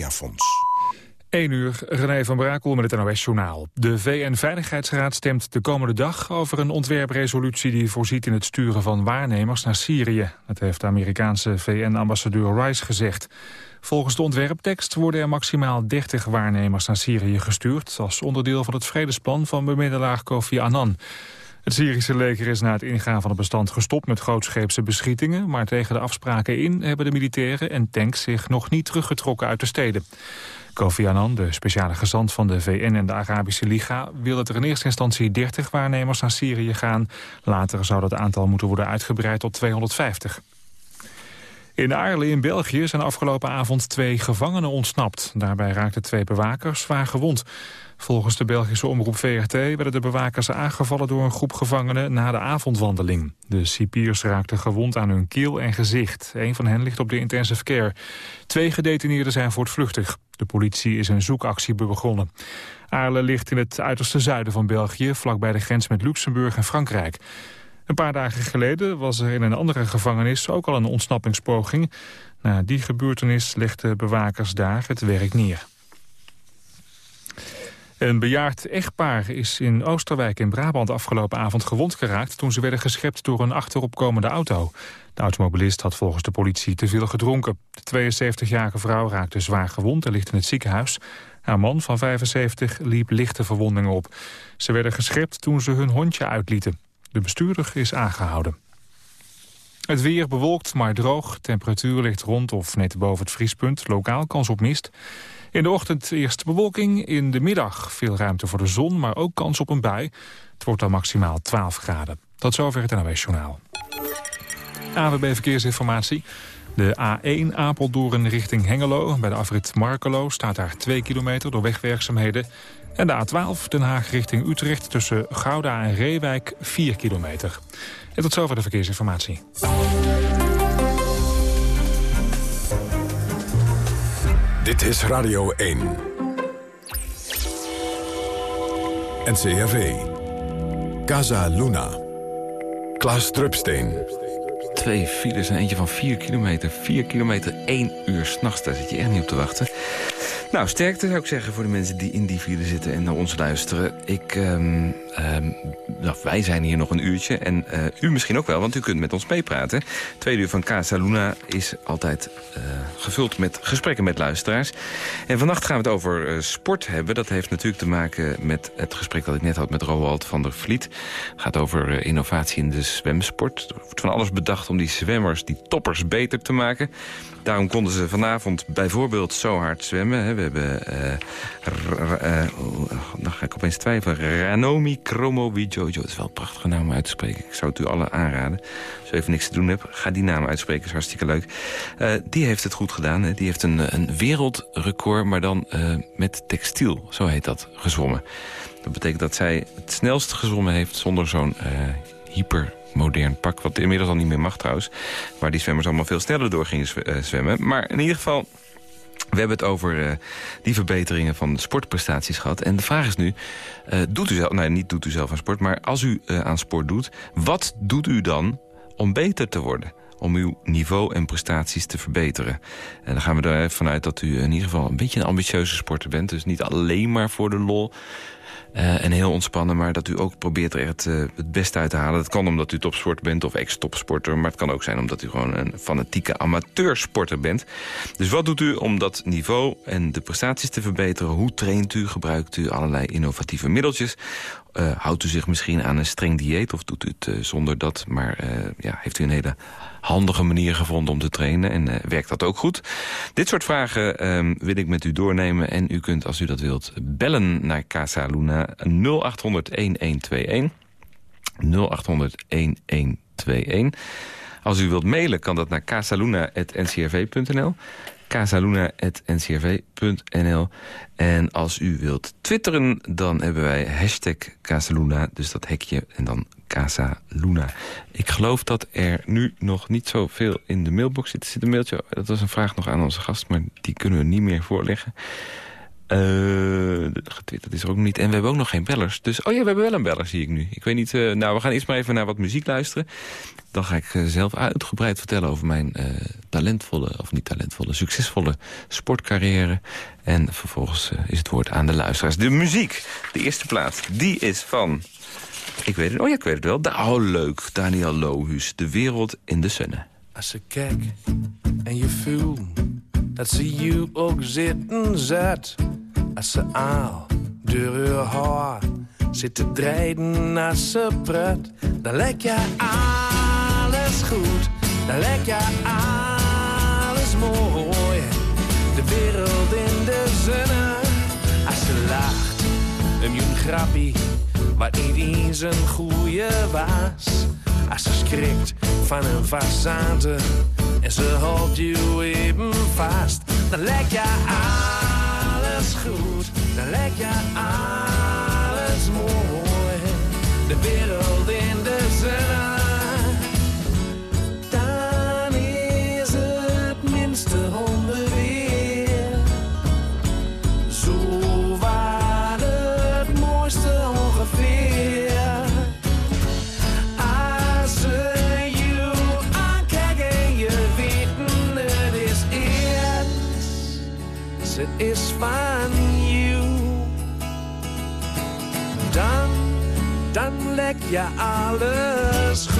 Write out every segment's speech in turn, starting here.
Mediafonds. 1 uur, René van Brakel met het NOS-journaal. De VN-veiligheidsraad stemt de komende dag over een ontwerpresolutie... die voorziet in het sturen van waarnemers naar Syrië. Dat heeft de Amerikaanse VN-ambassadeur Rice gezegd. Volgens de ontwerptekst worden er maximaal 30 waarnemers naar Syrië gestuurd... als onderdeel van het vredesplan van bemiddelaar Kofi Annan. Het Syrische leger is na het ingaan van het bestand gestopt met grootscheepse beschietingen, maar tegen de afspraken in hebben de militairen en tanks zich nog niet teruggetrokken uit de steden. Kofi Annan, de speciale gezant van de VN en de Arabische Liga, wil dat er in eerste instantie 30 waarnemers naar Syrië gaan. Later zou dat aantal moeten worden uitgebreid tot 250. In Aarle in België zijn afgelopen avond twee gevangenen ontsnapt. Daarbij raakten twee bewakers zwaar gewond. Volgens de Belgische omroep VRT werden de bewakers aangevallen door een groep gevangenen na de avondwandeling. De cipiers raakten gewond aan hun keel en gezicht. Een van hen ligt op de intensive care. Twee gedetineerden zijn voortvluchtig. De politie is een zoekactie begonnen. Aarle ligt in het uiterste zuiden van België, vlakbij de grens met Luxemburg en Frankrijk. Een paar dagen geleden was er in een andere gevangenis ook al een ontsnappingspoging. Na die gebeurtenis legden bewakers daar het werk neer. Een bejaard echtpaar is in Oosterwijk in Brabant afgelopen avond gewond geraakt... toen ze werden geschept door een achteropkomende auto. De automobilist had volgens de politie te veel gedronken. De 72-jarige vrouw raakte zwaar gewond en ligt in het ziekenhuis. Haar man van 75 liep lichte verwondingen op. Ze werden geschept toen ze hun hondje uitlieten. De bestuurder is aangehouden. Het weer bewolkt, maar droog. Temperatuur ligt rond of net boven het vriespunt. Lokaal kans op mist. In de ochtend eerst bewolking, in de middag veel ruimte voor de zon... maar ook kans op een bui. Het wordt dan maximaal 12 graden. Tot zover het NOS Journaal. AWB Verkeersinformatie. De A1 Apeldoorn richting Hengelo. Bij de afrit Markelo staat daar 2 kilometer door wegwerkzaamheden. En de A12 Den Haag richting Utrecht tussen Gouda en Reewijk 4 kilometer. En tot zover de verkeersinformatie. Dit is Radio 1. NCRV. Casa Luna. Klaas Drupsteen. Twee files en eentje van 4 kilometer. 4 kilometer, 1 uur s'nachts. Daar zit je echt niet op te wachten. Nou, sterkte zou ik zeggen voor de mensen die in die file zitten en naar ons luisteren. Ik, um, nou, wij zijn hier nog een uurtje en uh, u misschien ook wel, want u kunt met ons meepraten. Tweede uur van Casa Luna is altijd uh, gevuld met gesprekken met luisteraars. En vannacht gaan we het over uh, sport hebben. Dat heeft natuurlijk te maken met het gesprek dat ik net had met Roald van der Vliet. Het gaat over innovatie in de zwemsport. Er wordt van alles bedacht om die zwemmers, die toppers, beter te maken. Daarom konden ze vanavond bijvoorbeeld zo hard zwemmen. We hebben, uh, dan ga ik opeens twijfelen, Ranomi Kromowidjojo. Dat is wel een prachtige naam uit te spreken. Ik zou het u allen aanraden. Als u even niks te doen hebt, ga die naam uitspreken. is hartstikke leuk. Uh, die heeft het goed gedaan. Hè. Die heeft een, een wereldrecord, maar dan uh, met textiel. Zo heet dat, gezwommen. Dat betekent dat zij het snelst gezwommen heeft zonder zo'n modern pak. Wat inmiddels al niet meer mag trouwens. Waar die zwemmers allemaal veel sneller door gingen eh, zwemmen. Maar in ieder geval... We hebben het over uh, die verbeteringen van sportprestaties gehad. En de vraag is nu, uh, doet u zelf, nee, niet doet u zelf aan sport... maar als u uh, aan sport doet, wat doet u dan om beter te worden? Om uw niveau en prestaties te verbeteren. En dan gaan we er vanuit dat u in ieder geval een beetje een ambitieuze sporter bent. Dus niet alleen maar voor de lol uh, en heel ontspannen, maar dat u ook probeert er het, uh, het beste uit te halen. Dat kan omdat u topsporter bent of ex-topsporter... maar het kan ook zijn omdat u gewoon een fanatieke amateursporter bent. Dus wat doet u om dat niveau en de prestaties te verbeteren? Hoe traint u? Gebruikt u allerlei innovatieve middeltjes? Uh, houdt u zich misschien aan een streng dieet of doet u het uh, zonder dat? Maar uh, ja, heeft u een hele handige manier gevonden om te trainen en werkt dat ook goed? Dit soort vragen ehm, wil ik met u doornemen en u kunt als u dat wilt bellen naar Casa Luna 0800 1121. 0800 1121. Als u wilt mailen kan dat naar casaluna.ncrv.nl casaluna.ncrv.nl. En als u wilt twitteren, dan hebben wij hashtag Casaluna, dus dat hekje en dan Casaluna. Ik geloof dat er nu nog niet zoveel in de mailbox zit. Er zit een mailtje, dat was een vraag nog aan onze gast, maar die kunnen we niet meer voorleggen. Uh, getwitterd is er ook niet. En we hebben ook nog geen bellers. Dus, oh ja, we hebben wel een beller, zie ik nu. Ik weet niet, uh, nou, we gaan eerst maar even naar wat muziek luisteren. Dan ga ik uh, zelf uitgebreid vertellen over mijn talentvolle, of niet talentvolle, succesvolle sportcarrière. En vervolgens is het woord aan de luisteraars. De muziek, de eerste plaat, die is van... Ik weet het, oh ja, ik weet het wel. Da oh, leuk, Daniel Lohuus, De Wereld in de Zonne. Als ze kijk en je voelt dat ze je ook zitten zet als ze aal door haar haar zit te draaien als ze pret. Dan lijkt je alles goed, dan lijkt je alles mooi. De wereld in de zonne, als ze lacht, een jong grappie, wat niet eens een goeie was. Als ze schrikt van een façade en ze houdt je even vast, dan lijkt je alles goed, dan lijkt je alles mooi. De wereld lijkt je alles.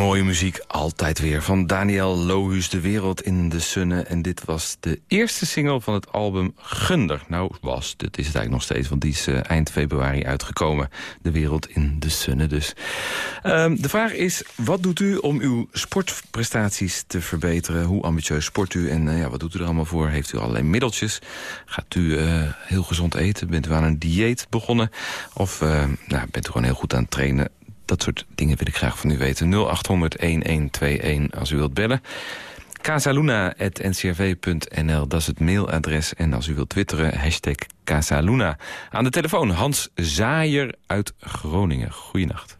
Mooie muziek, altijd weer. Van Daniel Lohuus, De Wereld in de Sunne. En dit was de eerste single van het album Gunder. Nou, was, dit is het eigenlijk nog steeds, want die is eh, eind februari uitgekomen. De Wereld in de Sunne dus. Ehm, de vraag is, wat doet u om uw sportprestaties te verbeteren? Hoe ambitieus sport u en eh, ja, wat doet u er allemaal voor? Heeft u allerlei middeltjes? Gaat u eh, heel gezond eten? Bent u aan een dieet begonnen? Of nou, bent u gewoon heel goed aan het trainen? Dat soort dingen wil ik graag van u weten. 0800-1121 als u wilt bellen. casaluna.ncrv.nl, dat is het mailadres. En als u wilt twitteren, hashtag Casaluna. Aan de telefoon Hans Zaaier uit Groningen. Goeienacht.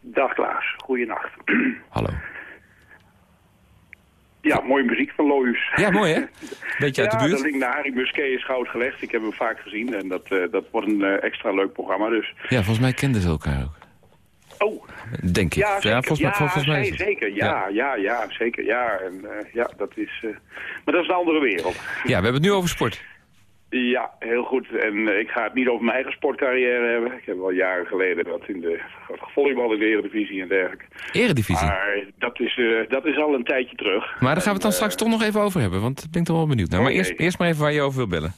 Dag Klaas, goeienacht. Hallo. Ja, mooie muziek van Loïs. Ja, mooi hè? Beetje uit ja, de buurt. dat link naar Harry Musquet is goud gelegd. Ik heb hem vaak gezien en dat, eh, dat wordt een eh, extra leuk programma. Dus. Ja, volgens mij kenden ze elkaar ook. Oh, Denk ik. ja, zeker. volgens mij, volgens mij is nee, het. zeker. Ja, ja, ja, zeker. Ja, en, eh, ja dat is... eh, maar dat is een andere wereld. Ja, we hebben het nu over sport. Ja, heel goed. En eh, ik ga het niet over mijn eigen sportcarrière hebben. Ik heb wel jaren geleden wat in de volleybal in de Eredivisie en dergelijke. Eredivisie. Maar dat is, dat is al een tijdje terug. Maar daar gaan we het dan En, straks toch nog even over hebben. Want daar ben ik toch wel benieuwd naar. Maar Oké. eerst, eerst maar even waar je over wil bellen.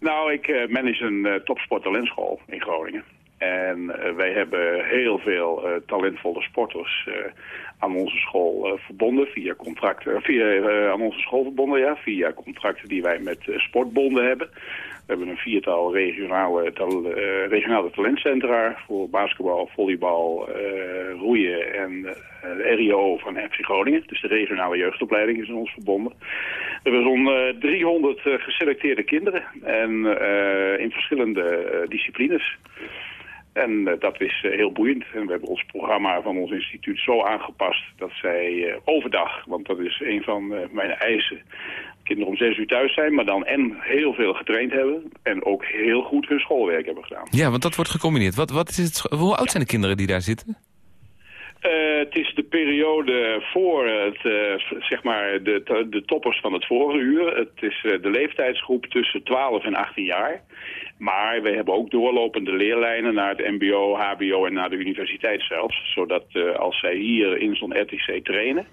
Nou, ik manage een topsporttalentschool in Groningen. En wij hebben heel veel talentvolle sporters aan onze school verbonden via contracten, via, aan onze school verbonden, ja, via contracten die wij met sportbonden hebben. We hebben een viertal regionale, regionale talentcentra voor basketbal, volleybal, roeien en RIO van FC Groningen. Dus de regionale jeugdopleiding is in ons verbonden. We hebben zo'n 300 geselecteerde kinderen en in verschillende disciplines. En dat is heel boeiend. En we hebben ons programma van ons instituut zo aangepast dat zij overdag, want dat is een van mijn eisen, kinderen om zes uur thuis zijn, maar dan en heel veel getraind hebben en ook heel goed hun schoolwerk hebben gedaan. Ja, want dat wordt gecombineerd. Wat, wat is het, hoe oud zijn de kinderen die daar zitten? Uh, het is de periode voor het, uh, zeg maar de, de toppers van het vorige uur. Het is uh, de leeftijdsgroep tussen 12 en 18 jaar. Maar we hebben ook doorlopende leerlijnen naar het mbo, hbo en naar de universiteit zelfs. Zodat als zij hier in zo'n RTC trainen,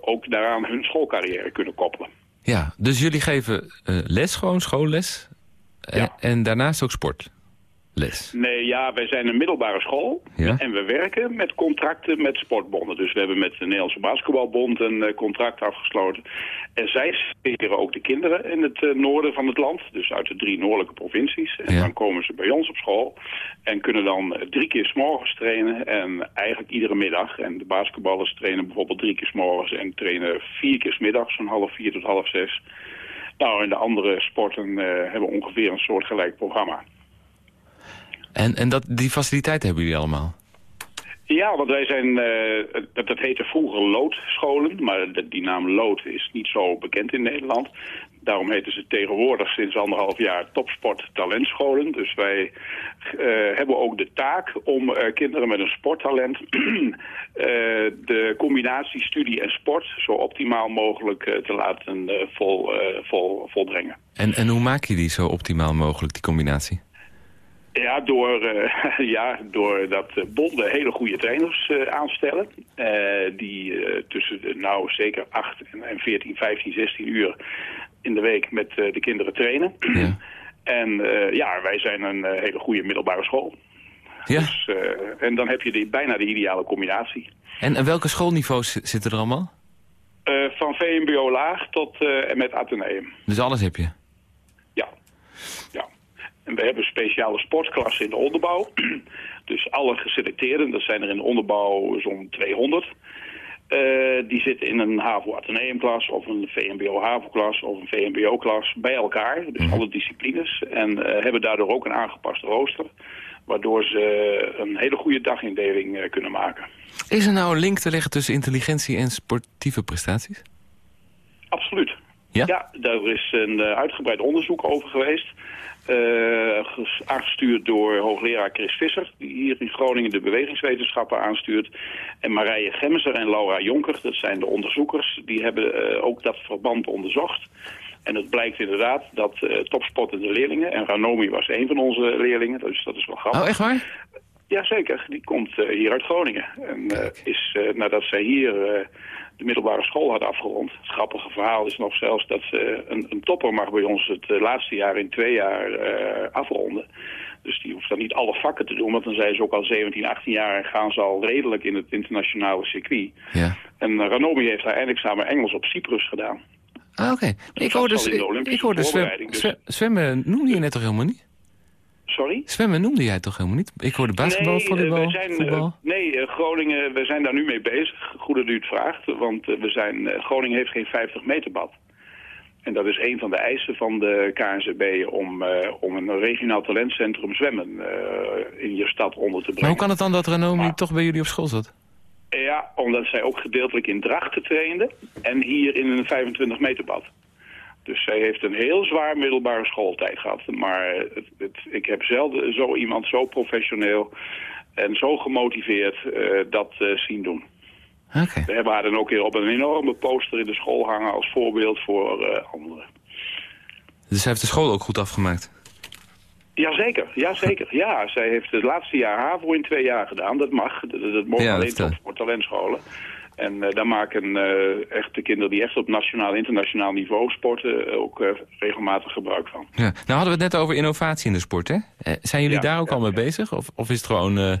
ook daaraan hun schoolcarrière kunnen koppelen. Ja, dus jullie geven les gewoon, schoolles. Ja. En, daarnaast ook Nee, ja, wij zijn een middelbare school. Ja? En we werken met contracten met sportbonden. Dus we hebben met de Nederlandse Basketbalbond een uh, contract afgesloten. En zij spelen ook de kinderen in het uh, noorden van het land. Dus uit de drie noordelijke provincies. En ja. dan komen ze bij ons op school. En kunnen dan drie keer s'morgens trainen. En eigenlijk iedere middag. En de basketballers trainen bijvoorbeeld drie keer s'morgens. En trainen vier keer s'middags. Van half vier tot half zes. Nou, en de andere sporten uh, hebben ongeveer een soortgelijk programma. En, en dat, die faciliteiten hebben jullie allemaal? Ja, want wij zijn, uh, dat, dat heette vroeger loodscholen, maar die naam lood is niet zo bekend in Nederland. Daarom heten ze tegenwoordig sinds anderhalf jaar topsport talentscholen. Dus wij uh, hebben ook de taak om uh, kinderen met een sporttalent de combinatie studie en sport zo optimaal mogelijk te laten vol, vol, volbrengen. En, en hoe maak je die zo optimaal mogelijk, die combinatie? Ja, door, uh, ja, doordat bonden hele goede trainers uh, aanstellen. Uh, die tussen de, nou zeker 8 en 14, 15, 16 uur in de week met de kinderen trainen. Ja. En ja, wij zijn een hele goede middelbare school. Ja. Dus, en dan heb je die, bijna de ideale combinatie. En, en welke schoolniveaus zitten er allemaal? van VMBO laag tot en met Atheneum. Dus alles heb je? En we hebben speciale sportklassen in de onderbouw. Dus alle geselecteerden, dat zijn er in de onderbouw zo'n 200... Uh, die zitten in een HAVO-ateneumklas of een VMBO-HAVO-klas of een VMBO-klas bij elkaar. Dus alle disciplines. En uh, hebben daardoor ook een aangepast rooster. Waardoor ze een hele goede dagindeling uh, kunnen maken. Is er nou een link te leggen tussen intelligentie en sportieve prestaties? Absoluut. Ja? Ja, daar is een uitgebreid onderzoek over geweest. Uh, aangestuurd door hoogleraar Chris Visser, die hier in Groningen de bewegingswetenschappen aanstuurt. En Marije Gemser en Laura Jonker, dat zijn de onderzoekers, die hebben uh, ook dat verband onderzocht. En het blijkt inderdaad dat uh, topsportende leerlingen, en Ranomi was een van onze leerlingen, dus dat is wel grappig. Oh, echt waar? Jazeker, die komt hier uit Groningen. En is, nadat zij hier de middelbare school had afgerond. Het grappige verhaal is nog zelfs dat ze een, een topper mag bij ons het eh, laatste jaar in twee jaar uh, afronden. Dus die hoeft dan niet alle vakken te doen, want dan zijn ze ook al 17, 18 jaar en gaan ze al redelijk in het internationale circuit. Ja. En uh, Ranomi heeft haar eindexamen Engels op Cyprus gedaan. Ah, oké. Dus ik hoorde, ik hoorde zwem, dus... zwemmen, noem je net toch helemaal niet? Sorry? Zwemmen noemde jij toch helemaal niet? Ik hoorde basketbal, nee, volleybal, zijn, voetbal. nee, Groningen, we zijn daar nu mee bezig. Goed dat u het vraagt, want we zijn, Groningen heeft geen 50 meter bad. En dat is een van de eisen van de KNZB om, uh, om een regionaal talentcentrum zwemmen uh, in je stad onder te brengen. Maar hoe kan het dan dat Renomi maar, toch bij jullie op school zat? Ja, omdat zij ook gedeeltelijk in Drachten trainde en hier in een 25 meter bad. Dus zij heeft een heel zwaar middelbare schooltijd gehad. Maar het, het, ik heb zelden zo iemand zo professioneel en zo gemotiveerd uh, dat uh, zien doen. Okay. We hebben haar dan ook weer op een enorme poster in de school hangen als voorbeeld voor uh, anderen. Dus zij heeft de school ook goed afgemaakt? Jazeker, jazeker. ja, zij heeft het laatste jaar HAVO in twee jaar gedaan. Dat mag, dat, dat mogen ja, alleen tot voor talentscholen. En uh, daar maken uh, echt de kinderen die echt op nationaal internationaal niveau sporten ook regelmatig gebruik van. Ja. Nou hadden we het net over innovatie in de sport, hè? zijn jullie daar ook al mee bezig? Of, of is het gewoon...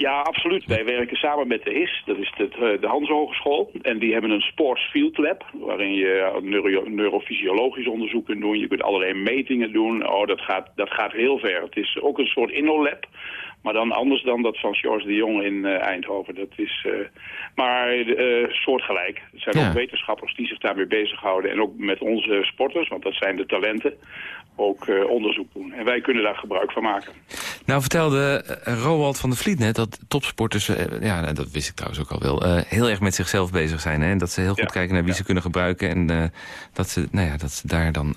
Ja, absoluut. Wij werken samen met de HIS, dat is de, de Hans Hogeschool. En die hebben een Sports Field Lab, waarin je neuro, neurofysiologisch onderzoek kunt doen. Je kunt allerlei metingen doen. Oh, dat gaat, dat gaat heel ver. Het is ook een soort InnoLab, maar dan anders dan dat van George de Jong in uh, Eindhoven. Dat is, uh, maar uh, soortgelijk. Er zijn ook wetenschappers die zich daarmee bezighouden. En ook met onze sporters, want dat zijn de talenten, ook onderzoek doen. En wij kunnen daar gebruik van maken. Nou vertelde Roald van der Vliet net dat topsporters, ja, dat wist ik trouwens ook al wel, heel erg met zichzelf bezig zijn. Hè? En dat ze heel goed kijken naar wie ja. ze kunnen gebruiken. En dat, ze, nou ja, dat ze daar dan...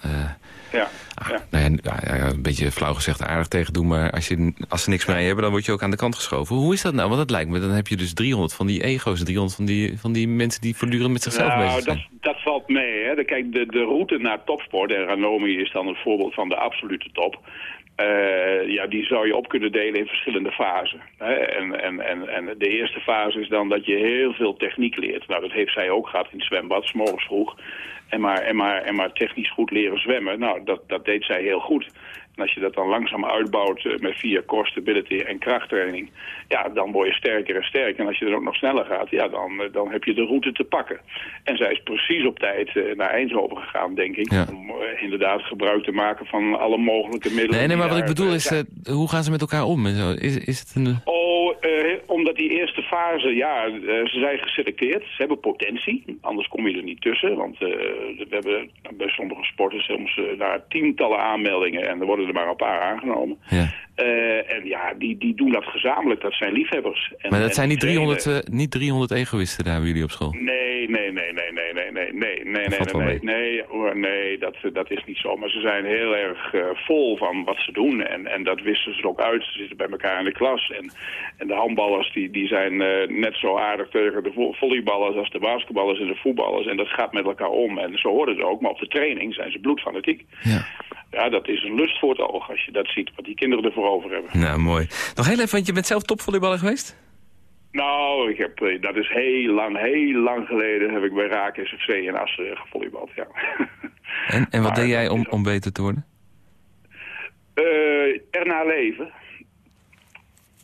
ja. Ah, nou ja, ja, een beetje flauw gezegd aardig tegen doen, maar als, je, als ze niks mee hebben, dan word je ook aan de kant geschoven. Hoe is dat nou? Want dat lijkt me, dan heb je dus 300 van die ego's, 300 van die, van die mensen die voortdurend met zichzelf nou, bezig zijn. Dat, dat valt mee. Hè. Kijk, de, de route naar topsport, en Ranomi is dan een voorbeeld van de absolute top. Uh, ja, die zou je op kunnen delen in verschillende fasen. Hè? En, en, en, en de eerste fase is dan dat je heel veel techniek leert. Nou, dat heeft zij ook gehad in het zwembad, s morgens vroeg. En maar, en, maar, en maar technisch goed leren zwemmen. Nou, dat, dat deed zij heel goed. En als je dat dan langzaam uitbouwt uh, met via core stability en krachttraining... ja, dan word je sterker en sterker. En als je dan ook nog sneller gaat, ja, dan, uh, dan heb je de route te pakken. En zij is precies op tijd uh, naar Eindhoven gegaan, denk ik... Ja. om inderdaad gebruik te maken van alle mogelijke middelen. Nee, nee maar wat ik bedoel is, hoe gaan ze met elkaar om? Is, is het een... Oh, omdat die eerste fase, ja, ze zijn geselecteerd. Ze hebben potentie, anders kom je er niet tussen. Want we hebben bij sommige sporters soms daar tientallen aanmeldingen... en er worden er maar een paar aangenomen. Uh, en ja, die, die doen dat gezamenlijk. Dat zijn liefhebbers. En, maar dat zijn niet trainen- 300, uh, niet 300 egoïsten daar bij jullie op school? Nee, nee, nee, nee, nee, nee, nee, nee, nee, nee, nee, nee, hoor, nee, dat, dat is niet zo. Maar ze zijn heel erg uh, vol van wat ze doen en, en dat wisten ze ook uit. Ze zitten bij elkaar in de klas en, en de handballers die, die zijn net zo aardig tegen de vo volleyballers als de basketballers en de voetballers. En dat gaat met elkaar om en zo hoort het ook. Maar op de training zijn ze bloedfanatiek. Ja. Ja, dat is een lust voor het oog als je dat ziet, wat die kinderen ervoor over hebben. Nou, mooi. Nog heel even, want je bent zelf topvolleyballer geweest? Nou, ik heb, eh, dat is heel lang, heel lang geleden heb ik bij Raak SFC in Assen gevolleybald, ja. En, en wat Maar deed jij om, om beter te worden? Eh erna leven.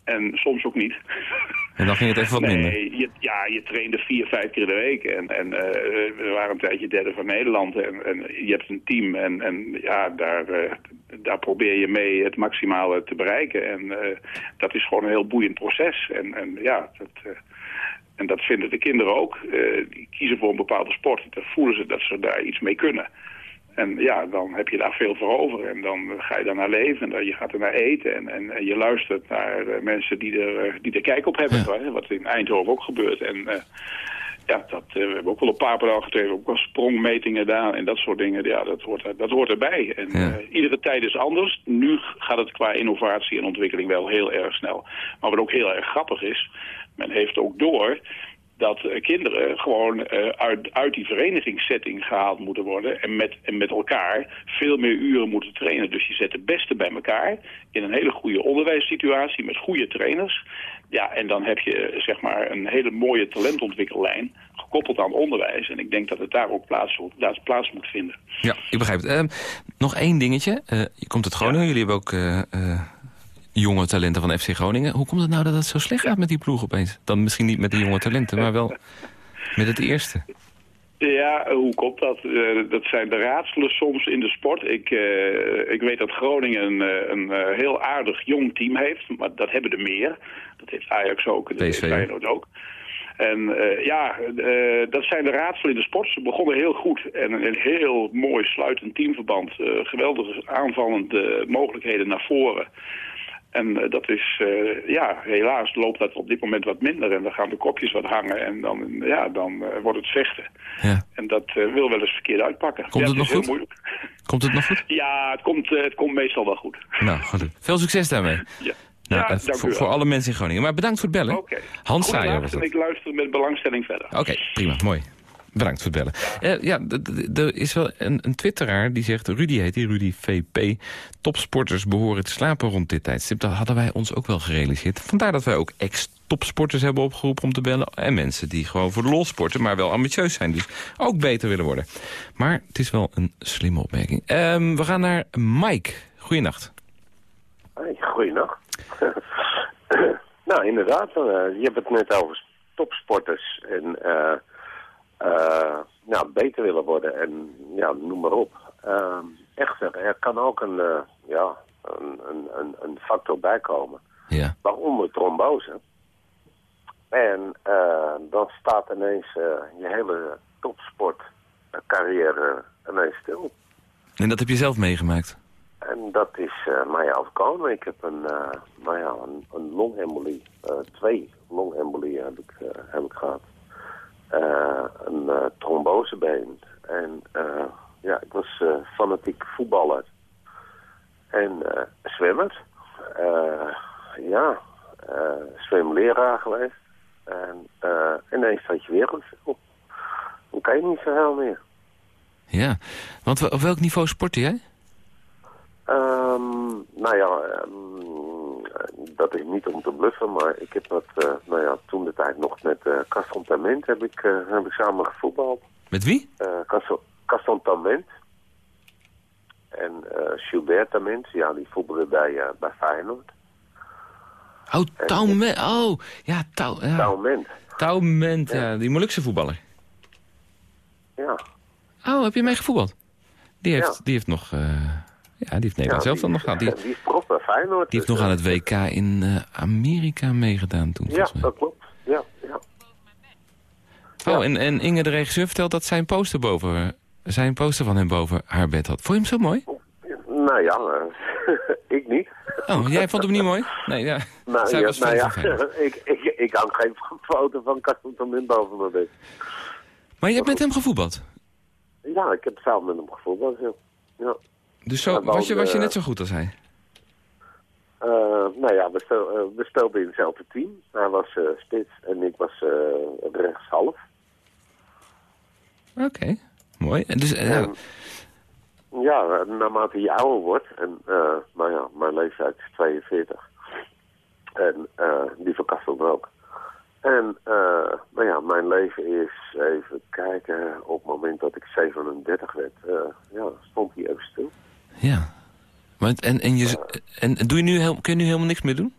En soms ook niet. En dan ging het even wat minder. Nee, je, ja, je trainde vier, vijf keer in de week. En, en eh, we waren een tijdje derde van Nederland. En, en je hebt een team. En, en ja, daar, eh, daar probeer je mee het maximale te bereiken. En eh, dat is gewoon een heel boeiend proces. En, en ja, dat... en dat vinden de kinderen ook. Die kiezen voor een bepaalde sport. Dan voelen ze dat ze daar iets mee kunnen. En ja, dan heb je daar veel voor over. En dan ga je daar naar leven. En je gaat er naar eten. En, en, en je luistert naar eh, mensen die er, eh, die er kijk op hebben. Wat in Eindhoven ook gebeurt. En eh, ja, dat, eh, we hebben ook wel een paar per dag getraind. Ook wel sprongmetingen gedaan. En dat soort dingen. Ja, dat hoort, er- dat hoort erbij. En Ja. iedere tijd is anders. Nu gaat het qua innovatie en ontwikkeling wel heel erg snel. Maar wat ook heel erg grappig is. Men heeft ook door dat eh, kinderen gewoon eh, uit, uit die verenigingssetting gehaald moeten worden... En met, en met elkaar veel meer uren moeten trainen. Dus je zet de beste bij elkaar in een hele goede onderwijssituatie... met goede trainers. Ja, en dan heb je zeg maar een hele mooie talentontwikkellijn... gekoppeld aan onderwijs. En ik denk dat het daar ook plaats, plaats, plaats moet vinden. Ja, ik begrijp het. Ehm, nog één dingetje. Eh, je komt uit Groningen. Jullie hebben ook jonge talenten van FC Groningen. Hoe komt het nou dat het zo slecht gaat met die ploeg opeens? Dan misschien niet met de jonge talenten, maar wel met het eerste. Ja, hoe komt dat? Eh, dat zijn de raadselen soms in de sport. Ik, eh, ik weet dat Groningen een, eh, een heel aardig jong team heeft, maar dat hebben er meer. Dat heeft Ajax ook en dat heeft Feyenoord ook. En ja, dat zijn de raadselen in de sport. Ze begonnen heel goed en een heel mooi sluitend teamverband. Geweldige aanvallende mogelijkheden naar voren. En eh, dat is, eh, ja, helaas loopt dat op dit moment wat minder. En dan gaan de kopjes wat hangen en dan, ja, dan eh, wordt het vechten. Ja. En dat wil wel eens verkeerd uitpakken. Komt ja, het nog goed? moeilijk. Komt het nog goed? Ja, het komt, het komt meestal wel goed. Nou, goed. Veel succes daarmee. Ja, Nou, ja dank voor, voor alle mensen in Groningen. Maar bedankt voor het bellen. Oké. Hans Saaier was en ik luister met belangstelling verder. Oké, prima, mooi. Bedankt voor het bellen. Eh, ja, er is wel een, een twitteraar die zegt... Rudy heet hij, Rudy VP. Topsporters behoren te slapen rond dit tijdstip. Dat hadden wij ons ook wel gerealiseerd. Vandaar dat wij ook ex topsporters hebben opgeroepen om te bellen. En mensen die gewoon voor de lol sporten, maar wel ambitieus zijn. Dus ook beter willen worden. Maar het is wel een slimme opmerking. Ehm, we gaan naar Mike. Goeienacht. Hey, goeienacht. nou, inderdaad. eh, je hebt het net over topsporters en eh, nou, beter willen worden en ja, noem maar op. Ehm, echter, er kan ook een, eh, ja, een, een, een, factor bijkomen, Ja. waaronder trombose. En eh, dan staat ineens eh, je hele topsportcarrière ineens stil. En dat heb je zelf meegemaakt? En dat is eh, mij overkomen. Ik heb een, eh nou ja, een, een longembolie, eh, twee longembolieën heb ik, eh, heb ik gehad. Eh, een eh, trombosebeen. En eh, ja, ik was fanatiek voetballer. En zwemmer. Ja, zwemleraar geweest. En ineens had je weer een Dan kan je niet zo heel meer. Ja. Want wa- op welk niveau sportte jij? Ehm, nou ja, ehm, dat is niet om te bluffen, maar ik heb dat, nou ja, toen tijd nog met uh, heb ik, eh, heb ik samen gevoetbald. Met wie? Uh, en uh, Gilbert Tament, ja, die voetbalden bij, uh, bij Feyenoord. Oh, Taument. Oh, ja, Tau, ja. Taument. Taument, ja. ja. Die Molukse voetballer. Ja. Oh, heb je mee gevoetbald? Die heeft, ja. die heeft nog... Uh, ja, die heeft Nederland zelf dan nog gehad. Die, die is prof bij Feyenoord. Die dus heeft nog aan het WK in uh, Amerika meegedaan toen, Ja, dat klopt. Ja. Oh, en, en Inge de regisseur vertelt dat zijn poster boven... Zijn poster van hem boven haar bed had. Vond je hem zo mooi? Nou ja, uh, ik niet. Oh, jij vond hem niet mooi? Nee, ja. Nou, ja, nou ja, ik, ik, ik hang geen foto van Casteltamin boven mijn bed. Maar je hebt met hem gevoetbald? Ja, ik heb zelf met hem gevoetbald, ja. ja. Dus zo, was, je, was je net zo goed als hij? Uh, nou ja, we, speel, uh, we speelden in hetzelfde team. Hij was uh, spits en ik was rechtshalf. Oké, okay. mooi. En dus, en, ja, naarmate je ouder wordt, en nou ja, mijn leeftijd is 42. En die van Kastel ook. En nou ja, mijn leven is, even kijken, op het moment dat ik 37 werd, ja, stond hij even stil. Ja. Maar en, en, je, en doe je nu heel, kun je nu helemaal niks meer doen?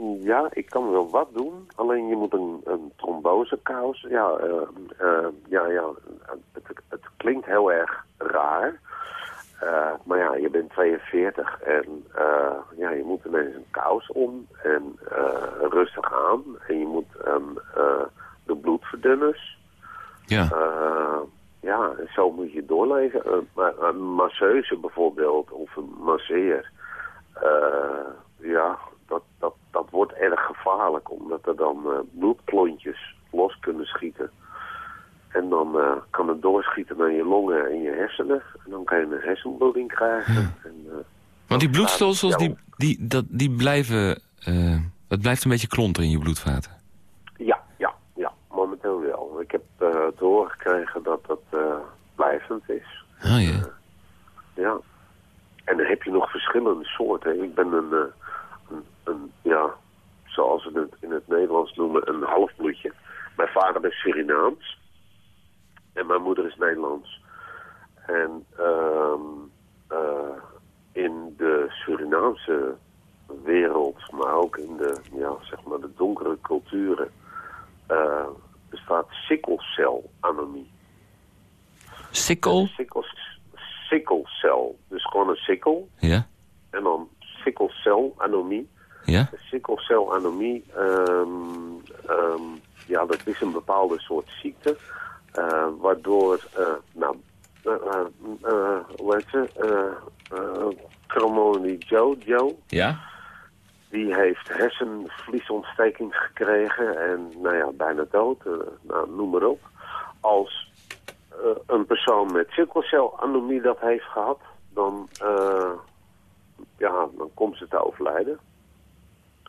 Um, ja, ik kan wel wat doen. Alleen je moet een, een trombosekous. Ja, uh, uh, ja, ja het, het, klinkt heel erg raar. Uh, maar ja, je bent 42 en ja, je moet ineens een kous om en rustig aan. En je moet um, de bloedverdunners. Ja. ja, zo moet je doorleven. maar een masseuse bijvoorbeeld, of een masseer. ja, dat, dat wordt erg gevaarlijk, omdat er dan uh, bloedklontjes los kunnen schieten. En dan uh, kan het doorschieten naar je longen en je hersenen. En dan kan je een hersenbloeding krijgen. Ja. En, uh, Want die bloedstolsels, die, die, dat, die blijven... het blijft een beetje klonten in je bloedvaten. Ja, ja, ja. Momenteel wel. Ik heb te horen gekregen dat dat blijvend is. Oh ja. ja. En dan heb je nog verschillende soorten. Ik ben een een, een, ja, zoals we het in het Nederlands noemen, een halfbloedje. Mijn vader is Surinaams en mijn moeder is Nederlands. En um, uh, in de Surinaamse wereld, maar ook in de, ja, zeg maar de donkere culturen, uh, bestaat sikkelcel-anomie. Sikkel? Sikkel, sikkelcel. Dus gewoon een sikkel. Ja. En dan sikkelcel-anomie. Ja? Sikkelcel-anomie, um, um, ja, dat is een bepaalde soort ziekte. Uh, waardoor, uh, nou, uh, hoe heet ze? Joe, Joe. Ja? Die heeft hersenvliesontsteking gekregen en, nou ja, bijna dood. nou, noem maar op. Als een persoon met sikkelcel-anomie dat heeft gehad, dan ja, dan komt ze te overlijden.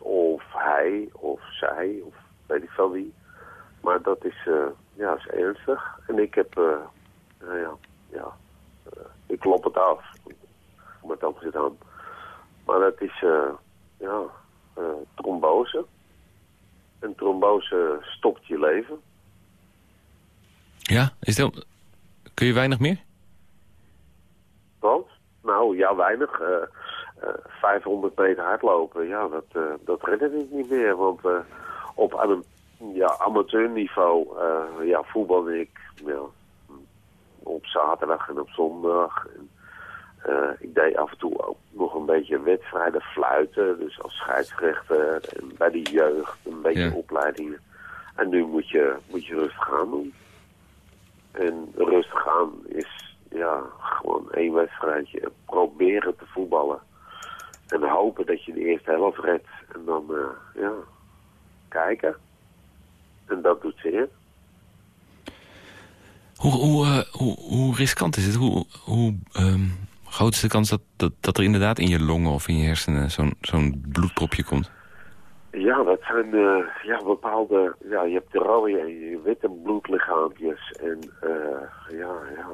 Of hij, of zij, of weet ik veel wie. Maar dat is, uh, ja, is ernstig. En ik heb, uh, ja, ja ik klop het af. Om het opgezet aan. Maar het is, ja, trombose. En trombose stopt je leven. Ja, is dat... kun je weinig meer? Want? Nou, ja, weinig. Uh, uh, 500 meter hardlopen, ja, dat, uh, dat redde ik niet meer. Want uh, op een ja, amateurniveau ja, voetbalde ik ja, op zaterdag en op zondag. En, ik deed af en toe ook nog een beetje wedstrijden fluiten. Dus als scheidsrechter en bij de jeugd, een beetje ja. opleidingen. En nu moet je, moet je rustig aan doen. En rustig aan is ja, gewoon één wedstrijdje. Proberen te voetballen. En hopen dat je de eerste helft redt. En dan, uh, ja, kijken. En dat doet zeer. Hoe, hoe, uh, hoe, hoe riskant is het? Hoe, hoe um, groot is de kans dat, dat, dat er inderdaad in je longen of in je hersenen zo'n zo'n bloedpropje komt? Ja, dat zijn uh, ja, bepaalde... Ja, je hebt de rode en je witte bloedlichaampjes. En ja, ja,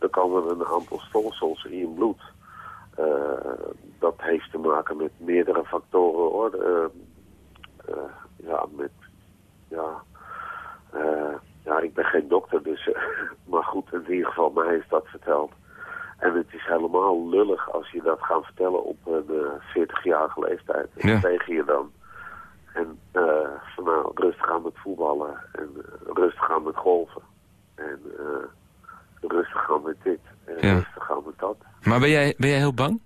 er komen een aantal stolsels in je bloed. Dat heeft te maken met meerdere factoren, hoor. ja, met... Ja, ja, ik ben geen dokter, dus... maar goed, in ieder geval, mij is dat verteld. En het is helemaal lullig als je dat gaat vertellen op een uh, 40-jarige leeftijd. Ja. tegen je dan. En uh, van nou, rustig aan met voetballen. En uh, rustig aan met golven. En rustig aan met dit. En ja. met dat. Maar ben jij, ben jij heel bang?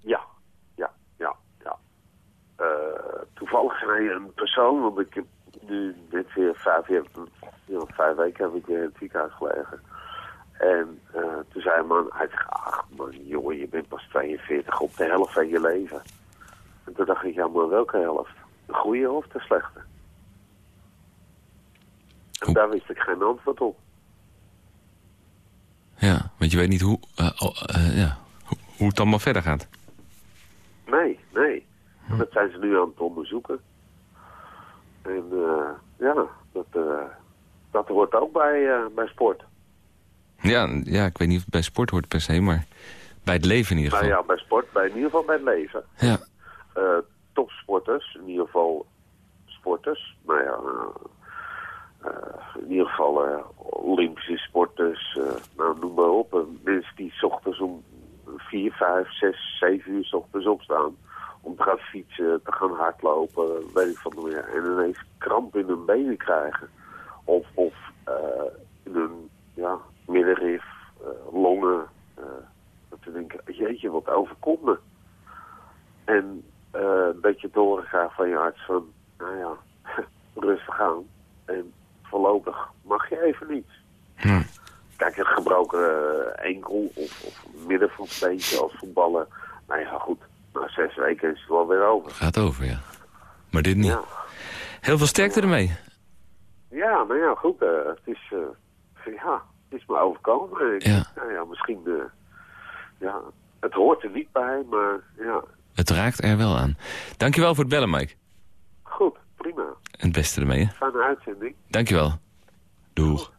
Ja, ja, ja, ja. toevallig zei een persoon, want ik heb nu dit weer vijf, jaar, vijf weken heb ik weer in het ziekenhuis gelegen. En uh, toen zei een man, hij zegt, ach man, jongen, je bent pas 42 op de helft van je leven. En toen dacht ik, ja, maar welke helft? De goede of de slechte? En daar wist ik geen antwoord op. Ja, want je weet niet hoe, uh, uh, ja, hoe, hoe het allemaal verder gaat. Nee, nee. En dat zijn ze nu aan het onderzoeken. En ja, dat, dat hoort ook bij, bij sport. Ja, ja, ik weet niet of het bij sport hoort per se, maar bij het leven in ieder geval. Nou ja, bij sport, bij, in ieder geval bij het leven. Ja. Topsporters, in ieder geval sporters, nou ja, in ieder geval uh, Olympische sporters, nou noem maar op. mensen die ochtends om 4, 5, 6, 7 uur ochtends opstaan om te gaan fietsen, te gaan hardlopen, weet ik van meer. En ineens kramp in hun benen krijgen. Of, of in hun, ja, middenrif, longen. Uh, dat te denken, jeetje, wat overkomt? En dat je doorgaat van je arts van, nou ja, rustig aan. En voorlopig mag je even niet. Kijk, een gebroken enkel of, of midden van het beentje als voetballen. Nou ja, goed, na zes weken is het wel weer over. Gaat over, ja. Maar dit niet. Ja. Heel veel sterkte ermee. Ja, nou ja, goed. het is, ja, het is me overkomen. Ik, ja. Nou ja, misschien, uh, ja, het hoort er niet bij, maar ja. Het raakt er wel aan. Dankjewel voor het bellen, Mike. Goed, prima. En het beste ermee, hè? Fijne uitzending. Dankjewel. Doeg.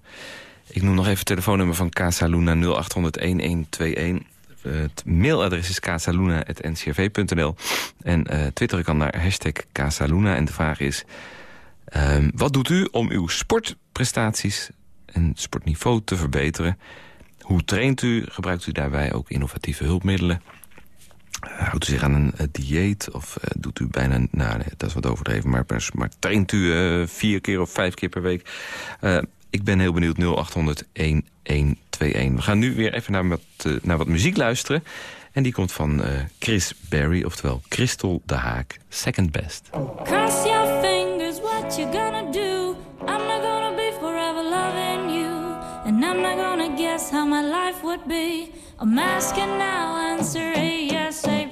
Ik noem nog even het telefoonnummer van Casa Luna 0800-1121. Het mailadres is casaluna.ncrv.nl. En uh, twitteren kan naar hashtag Casaluna. En de vraag is... Uh, wat doet u om uw sportprestaties en sportniveau te verbeteren. Hoe traint u? Gebruikt u daarbij ook innovatieve hulpmiddelen? Uh, houdt u zich aan een uh, dieet? Of uh, doet u bijna... Nou, nee, dat is wat overdreven. Maar, maar traint u vier keer of vijf keer per week? ik ben heel benieuwd. 0800 1121. We gaan nu weer even naar wat, naar wat muziek luisteren. En die komt van Chris Berry, oftewel Christel de Haak. Second Best. Cross your fingers, what you gonna do? I'm not gonna be forever loving you. And I'm not gonna guess how my life would be. I'm asking now answer a yes, a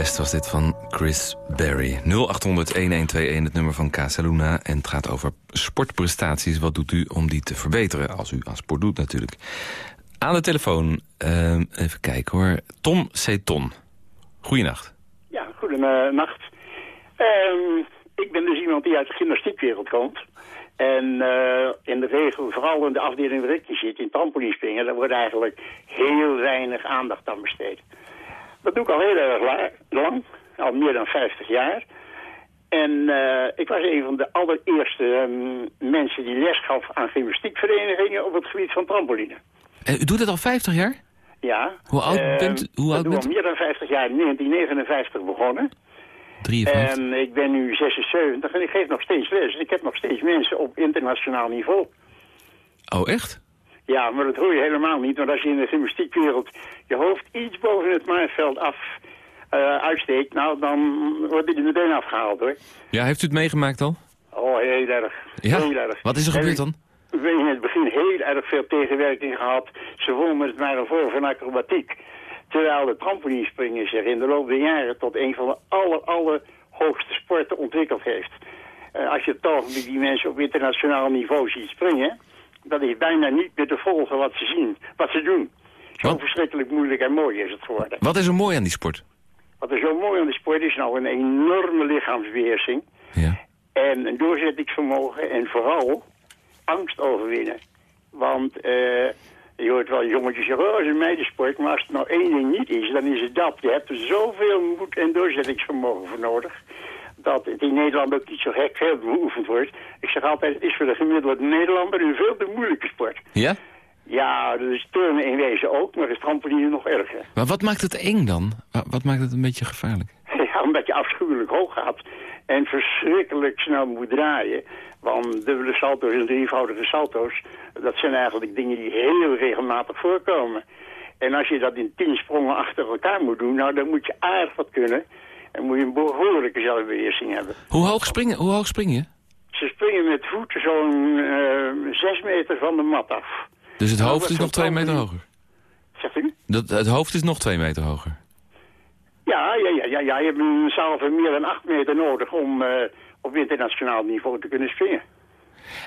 Best was dit van Chris Berry. 0800-1121, het nummer van Casaluna. En het gaat over sportprestaties. Wat doet u om die te verbeteren? Als u aan sport doet natuurlijk. Aan de telefoon, ehm, even kijken hoor. Tom Ceton. Goeienacht. Ja, goedenacht. Ehm ik ben dus iemand die uit de gymnastiekwereld komt. En eh, in de regel, vooral in de afdeling waar ik zit, in trampolinspringen, daar wordt eigenlijk heel weinig aandacht aan besteed. Dat doe ik al heel erg la- lang, al meer dan 50 jaar. En eh, ik was een van de allereerste ehm, mensen die les gaf aan gymnastiekverenigingen op het gebied van trampoline. Eh, u doet het al 50 jaar? Ja. Hoe oud Ehm, bent u? Hoe oud bent al meer dan 50 jaar, in 1959 begonnen. 53. En ik ben nu 76 en ik geef nog steeds les. Ik heb nog steeds mensen op internationaal niveau. Oh, echt? Ja, maar dat hoor je helemaal niet. Want als je in de gymnastiekwereld je hoofd iets boven het maaiveld af eh, uitsteekt... nou, dan wordt die meteen afgehaald, hoor. Ja, heeft u het meegemaakt al? Oh, heel erg. Ja? Heel erg. Wat is er gebeurd dan? We hebben in het begin heel erg veel tegenwerking gehad. Ze vonden het maar een vorm van acrobatiek. Terwijl de trampolinspringen zich in de loop der jaren tot een van de aller, aller hoogste sporten ontwikkeld heeft. Eh, als je toch die mensen op internationaal niveau ziet springen, dat is bijna niet meer te volgen wat ze zien, wat ze doen. Zo verschrikkelijk moeilijk en mooi is het geworden. Wat is er mooi aan die sport? Wat er zo mooi aan de sport is nou een enorme lichaamsbeheersing. Ja. En een doorzettingsvermogen en vooral angst overwinnen. Want eh, je hoort wel jongetjes zeggen, oh, het is een meidensport. Maar als het nou één ding niet is, dan is het dat. Je hebt er zoveel moed en doorzettingsvermogen voor nodig. Dat het in Nederland ook niet zo gek veel beoefend wordt. Ik zeg altijd, het is voor de gemiddelde Nederlander een veel te moeilijke sport. Ja? Ja, is turnen in wezen ook, maar is trampoline nog erger. Maar wat maakt het eng dan? Wa- Wat maakt het een beetje gevaarlijk? Ja, omdat je afschuwelijk hoog gaat en verschrikkelijk snel moet draaien. Want dubbele salto's en drievoudige salto's, dat zijn eigenlijk dingen die heel regelmatig voorkomen. En als je dat in tien sprongen achter elkaar moet doen, nou dan moet je aardig wat kunnen. En moet je een behoorlijke zelfbeheersing hebben. Hoe hoog springen, hoe hoog spring je? Ze springen met voeten zo'n eh, zes meter van de mat af. Dus het hoofd is nog twee meter hoger? Zegt u? Dat, het hoofd is nog twee meter hoger. Ja, ja, ja, ja, ja. je hebt een zaal van meer dan acht meter nodig om eh, op internationaal niveau te kunnen springen.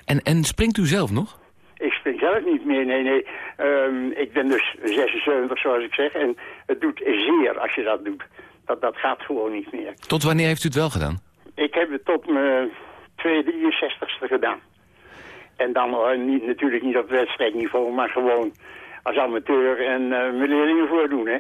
En, en springt u zelf nog? Ik spring zelf niet meer, nee, nee. Ehm, ik ben dus 76, zoals ik zeg. En het doet zeer als je dat doet. Dat, dat gaat gewoon niet meer. Tot wanneer heeft u het wel gedaan? Ik heb het tot mijn 263ste gedaan. En dan eh, niet, natuurlijk niet op wedstrijdniveau, maar gewoon als amateur en eh, mijn leerlingen voordoen, hè.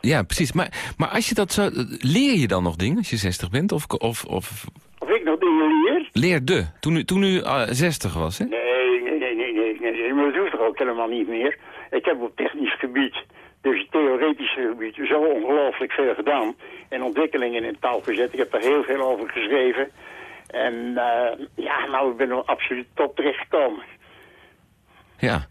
Ja, precies. Maar, maar als je dat zo... Leer je dan nog dingen als je 60 bent? Of, of, of Of ik nog dingen leer? leerde? Toen u, toen u ah, 60 was, hè? Nee, nee, nee, nee, nee, nee, nee, maar dat hoeft toch ook helemaal niet meer. Ik heb op technisch gebied, dus theoretisch gebied, zo ongelooflijk veel gedaan. En ontwikkelingen in touw gezet. Ik heb er heel veel over geschreven. En eh, ja, nou, ik ben er absoluut top terechtgekomen. Ja.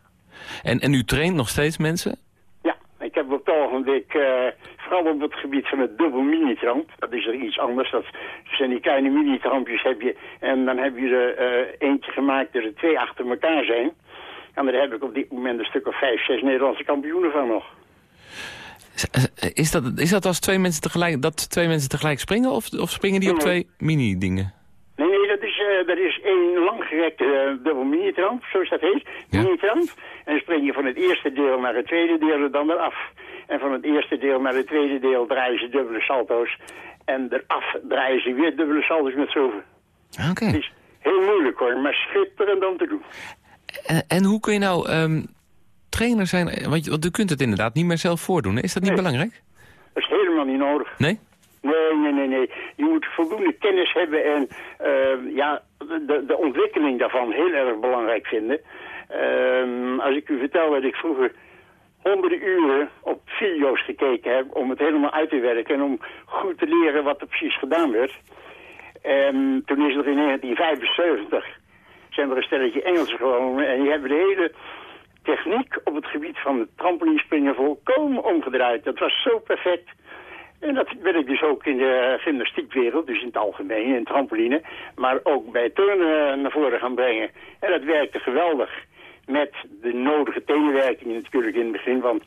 En, en u traint nog steeds mensen? Ja, ik heb op het ogenblik, eh, vooral op het gebied van het dubbel minitramp, dat is er iets anders. Dat zijn die kleine minitrampjes heb je, en dan heb je er eh, eentje gemaakt dat er twee achter elkaar zijn. En daar heb ik op dit moment een stuk of vijf, zes Nederlandse kampioenen van nog. Eh, Is dat, is dat als twee mensen tegelijk, dat twee mensen tegelijk springen? Of, of springen die op twee mini-dingen? Nee, nee, dat is, eh, dat is één langgerekte uh, dubbel mini-tramp, zoals dat heet. Ja. Mini-tramp. En dan spring je van het eerste deel naar het tweede deel en dan weer af. En van het eerste deel naar het tweede deel draaien ze dubbele salto's. En eraf draaien ze weer dubbele salto's met zoveel. Oké. Het is heel moeilijk hoor, maar schitterend om te doen. En, en hoe kun je nou ehm, trainer zijn? Want, je- want u kunt het inderdaad niet meer zelf voordoen. hè? Is dat niet Nee. belangrijk? Dat is helemaal niet nodig. Nee? Nee, nee, nee, nee. Je moet voldoende kennis hebben en eh, ja, de, de ontwikkeling daarvan heel erg belangrijk vinden. Ehm, als ik u vertel dat ik vroeger honderden uren op video's gekeken heb om het helemaal uit te werken en om goed te leren wat er precies gedaan werd. En toen is er in 1975 zijn er een stelletje Engelsen gekomen en die hebben de hele techniek op het gebied van het trampolinespringen volkomen omgedraaid. Dat was zo perfect. En dat wil ik dus ook in de gymnastiekwereld, dus in het algemeen, in trampoline, maar ook bij turnen naar voren gaan brengen. En dat werkte geweldig. Met de nodige tegenwerkingen natuurlijk in het begin, want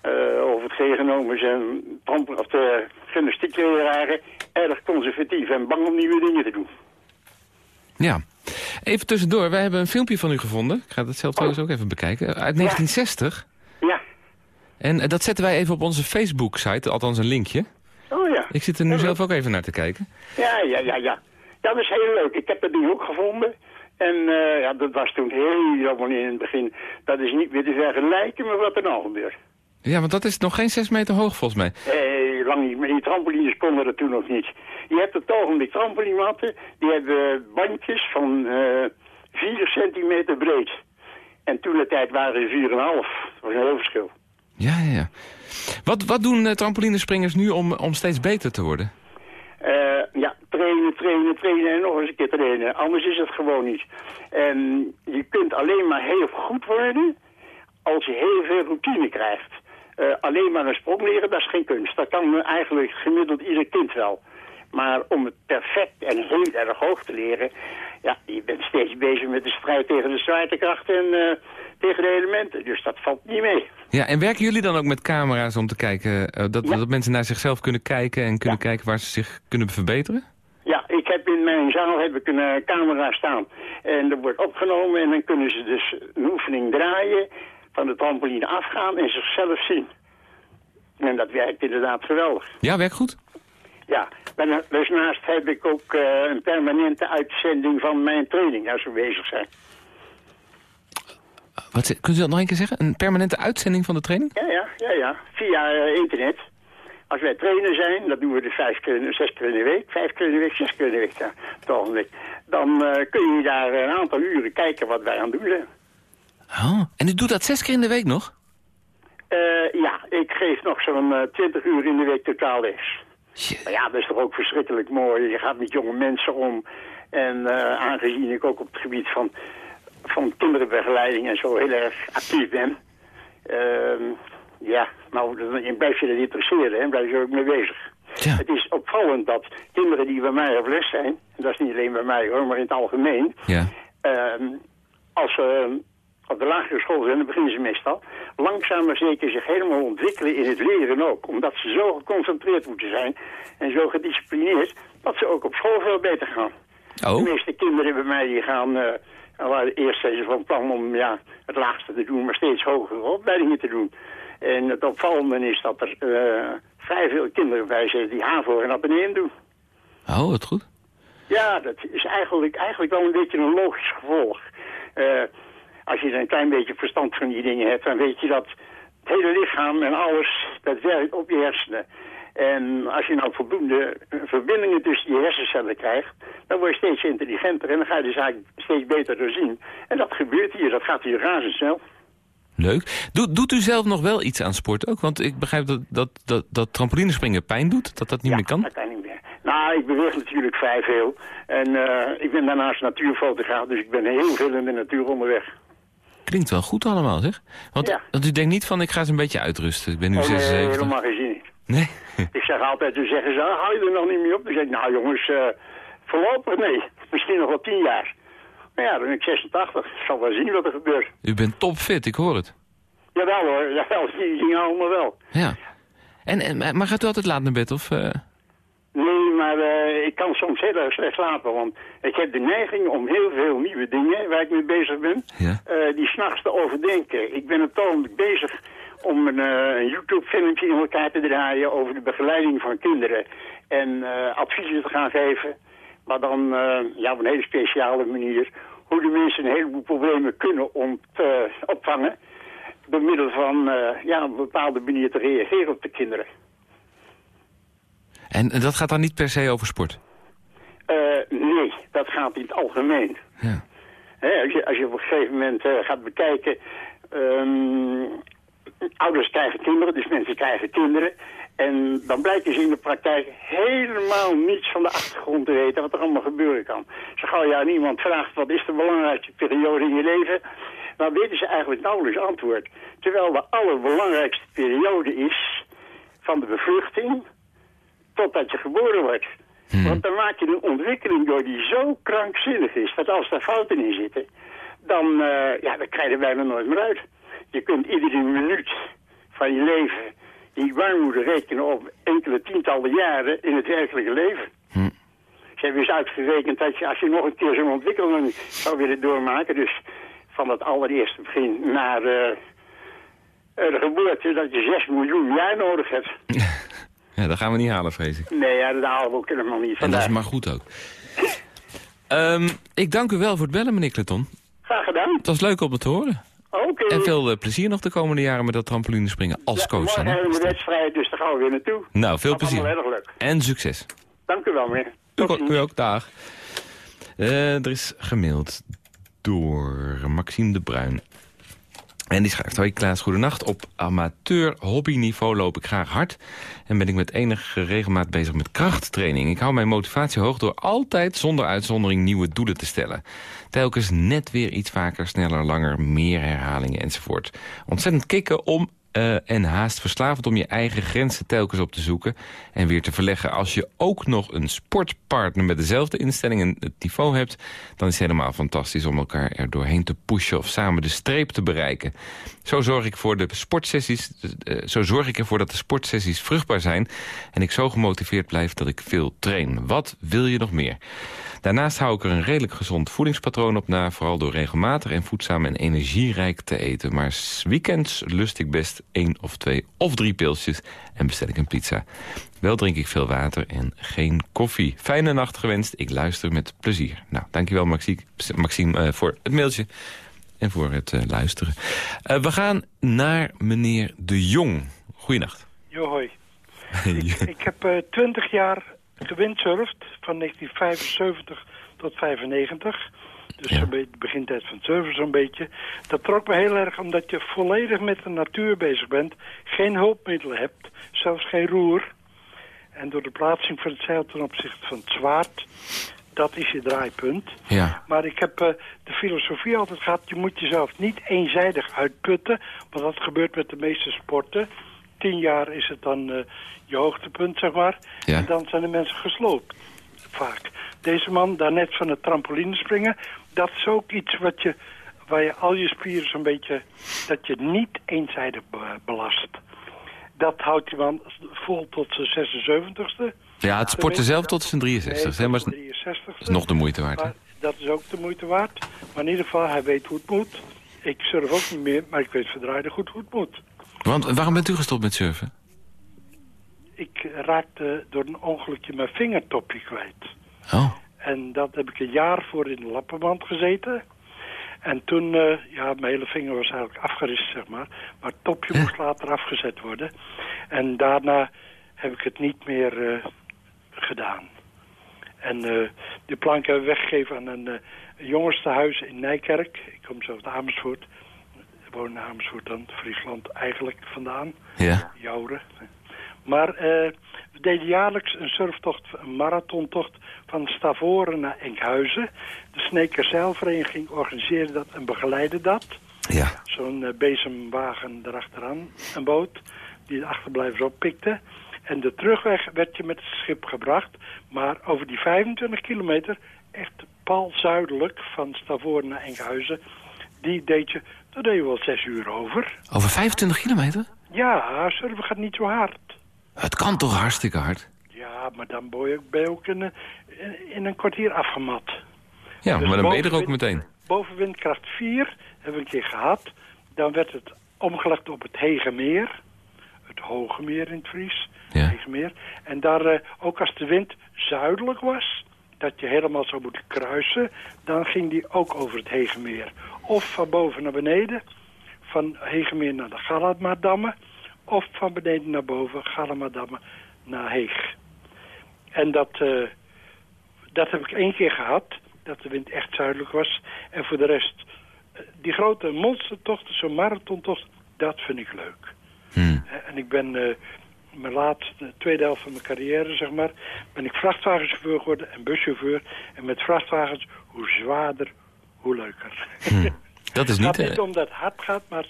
eh, over het genomen zijn tramp- of de gymnastiekleraren erg conservatief en bang om nieuwe dingen te doen. Ja. Even tussendoor, wij hebben een filmpje van u gevonden. Ik ga dat zelf trouwens ook even bekijken. Uit 1960. Ja. En eh, dat zetten wij even op onze Facebook-site, althans een linkje. Oh ja. Ik zit er nu zelf ook even naar te kijken. Ja, ja, ja, ja. Ja, dat is heel leuk. Ik heb dat ding ook gevonden. En eh, ja, dat was toen helemaal in het begin. Dat is niet meer te vergelijken met wat er nou gebeurt. Ja, want dat is nog geen 6 meter hoog volgens mij. Eh, lang niet. Maar die trampolines konden dat toen nog niet. Je hebt op het ogenblik trampolimatten. Die hebben bandjes van eh 4 centimeter breed. En toen de tijd waren ze 4,5. Dat was een heel verschil. Ja, ja, ja. Wat, wat doen eh, trampolinespringers nu om, om steeds beter te worden? Eh, ja, trainen, trainen, trainen en nog eens een keer trainen. Anders is het gewoon niet. En je kunt alleen maar heel goed worden als je heel veel routine krijgt. Eh, alleen maar een sprong leren, dat is geen kunst. Dat kan eigenlijk gemiddeld ieder kind wel. Maar om het perfect en heel erg hoog te leren... ja, je bent steeds bezig met de strijd tegen de zwaartekracht en eh, tegen de elementen. Dus dat valt niet mee. Ja, en werken jullie dan ook met camera's om te kijken... eh, dat, Ja. dat mensen naar zichzelf kunnen kijken en kunnen Ja. kijken waar ze zich kunnen verbeteren? Ja, ik heb in mijn zaal heb ik een camera staan. En er wordt opgenomen en dan kunnen ze dus een oefening draaien, van de trampoline afgaan en zichzelf zien. En dat werkt inderdaad geweldig. Ja, werkt goed? Ja, en dus naast heb ik ook eh, een permanente uitzending van mijn training als we bezig zijn. Wat, ze- kunt u dat nog een keer zeggen? Een permanente uitzending van de training? Ja, ja, ja, ja. Via eh, internet. Als wij trainen zijn, dat doen we dus vijf keer, zes keer in de week. Vijf keer in de week, zes keer in de week. Ja, het ogenblik. Dan eh, kun je daar een aantal uren kijken wat wij aan het doen zijn. Oh, en u doet dat zes keer in de week nog? Eh, ja, ik geef nog zo'n eh, 20 uur in de week totaal les. Maar ja, dat is toch ook verschrikkelijk mooi. Je gaat met jonge mensen om. En eh, aangezien ik ook op het gebied van, van kinderenbegeleiding en zo heel erg actief ben. ehm, ja, nou, dan blijf je dat interesseren en blijf je ook mee bezig. Ja. Het is opvallend dat kinderen die bij mij op les zijn, en dat is niet alleen bij mij hoor, maar in het algemeen, Ja. Ehm, als ze op de lagere school zijn, dan beginnen ze meestal, langzaam maar zeker zich helemaal ontwikkelen in het leren ook. Omdat ze zo geconcentreerd moeten zijn en zo gedisciplineerd, dat ze ook op school veel beter gaan. De Oh, meeste kinderen bij mij die gaan, nou, eerst zijn ze van plan om ja, het laagste te doen, maar steeds hogere opleidingen te doen. En het opvallende is dat er eh, vrij veel kinderen bij zitten die HAVO en ateneum doen. oh, wat goed. Ja, dat is eigenlijk, eigenlijk wel een beetje een logisch gevolg. Eh, als je een klein beetje verstand van die dingen hebt, dan weet je dat het hele lichaam en alles, dat werkt op je hersenen. En als je nou voldoende eh, verbindingen tussen je hersencellen krijgt, dan word je steeds intelligenter en dan ga je de zaak steeds beter doorzien. En dat gebeurt hier, dat gaat hier razendsnel. Leuk. Doet, doet u zelf nog wel iets aan sport ook? Want ik begrijp dat, dat, dat, dat trampolinespringen pijn doet, dat dat niet ja, meer kan. dat kan niet meer. Nou, ik beweeg natuurlijk vrij veel. En eh, ik ben daarnaast natuurfotograaf, dus ik ben heel veel in de natuur onderweg. Klinkt wel goed allemaal, zeg. Want, Ja. want u denkt niet van, ik ga eens een beetje uitrusten. Ik ben nu Oh, nee, 76. helemaal geen zin. Nee? Ik zeg altijd, toen zeggen ze, ah, hou je er nog niet meer op? Dan zeg ik, nou jongens, eh, voorlopig nee. Misschien nog wel tien jaar. Maar ja, dan ben ik 86. Ik zal wel zien wat er gebeurt. U bent topfit, ik hoor het. Jawel hoor, jawel, die dingen allemaal wel. Ja. En, en, maar gaat u altijd laat naar bed? Of, eh? Nee, maar eh, ik kan soms heel erg slecht slapen, want ik heb de neiging om heel veel nieuwe dingen waar ik mee bezig ben, Ja. eh, die s'nachts te overdenken. Ik ben op het ogenblik bezig om een, eh, een YouTube-filmpje in elkaar te draaien over de begeleiding van kinderen en adviezen te gaan geven, maar dan ja, op een hele speciale manier, hoe de mensen een heleboel problemen kunnen ont, opvangen door middel van ja, op een bepaalde manier te reageren op de kinderen. En, en dat gaat dan niet per se over sport? Eh, nee, dat gaat in het algemeen. Ja. Als, je, als je op een gegeven moment eh, gaat bekijken... ehm, ouders krijgen kinderen, dus mensen krijgen kinderen... en dan blijken ze in de praktijk helemaal niets van de achtergrond te weten... wat er allemaal gebeuren kan. Zo gauw je aan iemand vraagt... wat is de belangrijkste periode in je leven... dan weten ze eigenlijk nauwelijks antwoord. Terwijl de allerbelangrijkste periode is... van de bevruchting totdat je geboren wordt. Want dan maak je een ontwikkeling door die zo krankzinnig is... dat als daar fouten in zitten, dan, eh, ja, dan krijg je er bijna nooit meer uit. Je kunt iedere minuut van je leven die warmoede rekenen op enkele tientallen jaren in het werkelijke leven. Ze hebben eens uitgerekend dat je, als je nog een keer zo'n ontwikkeling zou willen doormaken... dus van het allereerste begin naar eh, eh, de geboorte... dat je 6 miljoen jaar nodig hebt. ja, dat gaan we niet halen, vrees ik. Nee, ja, dat halen we ook helemaal niet En dat is maar goed ook. Ehm, ik dank u wel voor het bellen, meneer Kleton. Graag gedaan. Het was leuk om het te horen. Oké. En veel eh, plezier nog de komende jaren met dat trampolinespringen als coach dan. Morgen hebben we wedstrijd, dus daar gaan we weer naartoe. Nou, veel Dat plezier. erg leuk. En succes. Dank u wel, meneer. U, u ook, dag. Eh, er is gemaild door Maxime de Bruin. En die schrijft, hoi Klaas, goedenacht. Op amateur hobbyniveau loop ik graag hard... en ben ik met enige regelmaat bezig met krachttraining. Ik hou mijn motivatie hoog door altijd zonder uitzondering nieuwe doelen te stellen. Telkens net weer iets vaker, sneller, langer, meer herhalingen enzovoort. Ontzettend kicken om eh, en haast verslavend om je eigen grenzen telkens op te zoeken en weer te verleggen. Als je ook nog een sportpartner met dezelfde instelling en het niveau hebt... dan is het helemaal fantastisch om elkaar er doorheen te pushen... of samen de streep te bereiken. Zo zorg ik, voor de sportsessies, eh, zo zorg ik ervoor dat de sportsessies vruchtbaar zijn... en ik zo gemotiveerd blijf dat ik veel train. Wat wil je nog meer? Daarnaast hou ik er een redelijk gezond voedingspatroon op na... vooral door regelmatig en voedzaam en energierijk te eten. Maar weekends lust ik best één of twee of drie pilsjes... en bestel ik een pizza. Wel drink ik veel water en geen koffie. Fijne nacht gewenst. Ik luister met plezier. Nou, dankjewel Maxime, Maxime eh, voor het mailtje en voor het eh, luisteren. Eh, we gaan naar meneer De Jong. Goeienacht. Jo, hoi. Ik heb eh 20 jaar gewindsurfd, van 1975 tot 95. Dus Ja. de begintijd van het surfen zo'n beetje. Dat trok me heel erg omdat je volledig met de natuur bezig bent. Geen hulpmiddelen hebt, zelfs geen roer. En door de plaatsing van het zeil ten opzichte van het zwaard, dat is je draaipunt. Ja. Maar ik heb eh, de filosofie altijd gehad, je moet jezelf niet eenzijdig uitputten. Want dat gebeurt met de meeste sporten. Tien jaar is het dan eh, je hoogtepunt, zeg maar. Ja. En dan zijn de mensen gesloopt, vaak. Deze man, daarnet van het trampoline springen, dat is ook iets wat je, waar je al je spieren zo'n beetje, dat je niet eenzijdig be- belast. Dat houdt die man vol tot zijn 76ste. Ja, het sporten zelf tot zijn 63. hè, maar het is- 63 is nog de moeite waard. maar dat is ook de moeite waard. Maar in ieder geval, hij weet hoe het moet. Ik surf ook niet meer, maar ik weet verdraaide goed hoe het moet. Want waarom bent u gestopt met surfen? Ik raakte door een ongelukje mijn vingertopje kwijt. Oh, En dat heb ik een jaar voor in de lappenmand gezeten. En toen, eh, ja, mijn hele vinger was eigenlijk afgerist, zeg maar. Maar het topje moest later afgezet worden. En daarna heb ik het niet meer eh, gedaan. En eh die plank hebben we weggegeven aan een, eh, jongenstehuis in Nijkerk. Ik kom zo uit Amersfoort. Ik woon in Amersfoort dan, Friesland eigenlijk vandaan. ja. Jouren. Maar eh, we deden jaarlijks een surftocht, een marathontocht van Stavoren naar Enkhuizen. De Sneekerzeilvereniging organiseerde dat en begeleidde dat. Ja. Zo'n eh, bezemwagen erachteraan, een boot, die de achterblijvers oppikte. En de terugweg werd je met het schip gebracht. Maar over die 25 kilometer, echt pal zuidelijk van Stavoren naar Enkhuizen... die deed je, daar deed je wel zes uur over. Over 25 kilometer? Ja, surfen gaat niet zo hard. Het kan toch hartstikke hard? Ja, maar dan ben je, ook in, een- in, een kwartier afgemat. Ja, Dus maar dan ben je er ook meteen. Boven windkracht 4 hebben we een keer gehad. Dan werd het omgelegd op het Hegemeer. Het Hoge Meer in het Fries. Ja. Hegemeer. En daar, eh, ook als de wind zuidelijk was, dat je helemaal zou moeten kruisen, dan ging die ook over het Hegemeer. Of van boven naar beneden, van Hegemeer naar de Galatamadammen, of van beneden naar boven, Galatamadammen naar Heeg. En dat, eh, dat heb ik één keer gehad, dat de wind echt zuidelijk was. En voor de rest, eh, die grote monstertochten, zo'n marathontocht, dat vind ik leuk. Hmm. Eh, En ik ben eh, mijn laatste, tweede helft van mijn carrière, zeg maar, ben ik vrachtwagenchauffeur geworden en buschauffeur. En met vrachtwagens, hoe zwaarder, hoe leuker. Dat is Het gaat niet... niet om dat het hard gaat, maar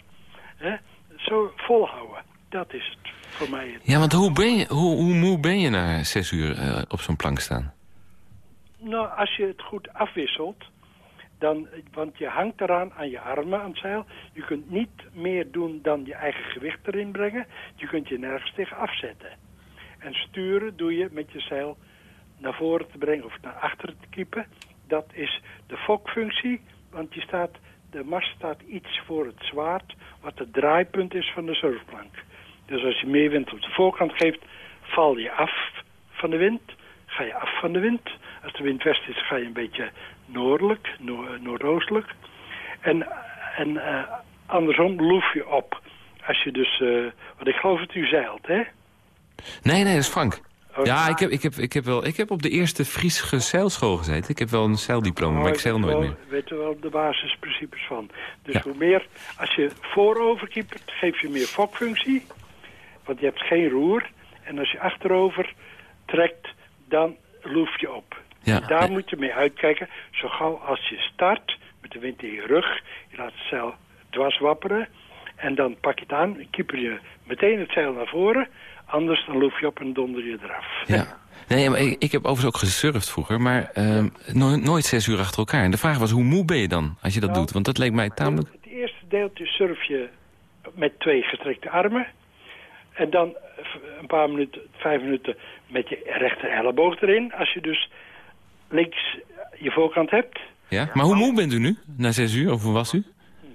hè, zo volhouden. Dat is het voor mij. het. Ja, want hoe, ben je, hoe, hoe moe ben je na zes uur eh, op zo'n plank staan? Nou, als je het goed afwisselt, dan, want je hangt eraan aan je armen aan het zeil. Je kunt niet meer doen dan je eigen gewicht erin brengen. Je kunt je nergens tegen afzetten. En sturen doe je met je zeil naar voren te brengen of naar achteren te kiepen. Dat is de fokfunctie, want je staat, de mast staat iets voor het zwaard, wat het draaipunt is van de surfplank. Dus als je meer wind op de voorkant geeft, val je af van de wind, ga je af van de wind. Als de wind west is, ga je een beetje noordelijk, noor- noordoostelijk. En, en eh, andersom loef je op. Als je dus, eh want ik geloof dat u zeilt, hè? Nee, nee, dat is Frank. Oh, Ja, ik heb, ik, heb, ik, heb wel, ik heb op de eerste Friese zeilschool gezeten. Ik heb wel een zeildiploma, maar ik zeil nooit meer. Weet er wel de basisprincipes van. Dus Ja. hoe meer, als je voorover kiepert, geef je meer fokfunctie. Want je hebt geen roer. En als je achterover trekt, dan loef je op. Ja. Daar moet je mee uitkijken. Zo gauw als je start, met de wind in je rug, je laat het zeil dwars wapperen. En dan pak je het aan, kieper je meteen het zeil naar voren. Anders dan loef je op en donder je eraf. Ja. Nee, maar ik, ik heb overigens ook gesurfd vroeger, maar ehm, no- nooit zes uur achter elkaar. En de vraag was, hoe moe ben je dan als je dat Nou, doet? Want dat leek mij tamelijk... Het eerste deeltje surf je met twee gestrekte armen. En dan eh, een paar minuten, vijf minuten met je rechter elleboog erin. Als je dus links je voorkant hebt, Ja? Maar hoe moe bent u nu? Na zes uur, of hoe was u?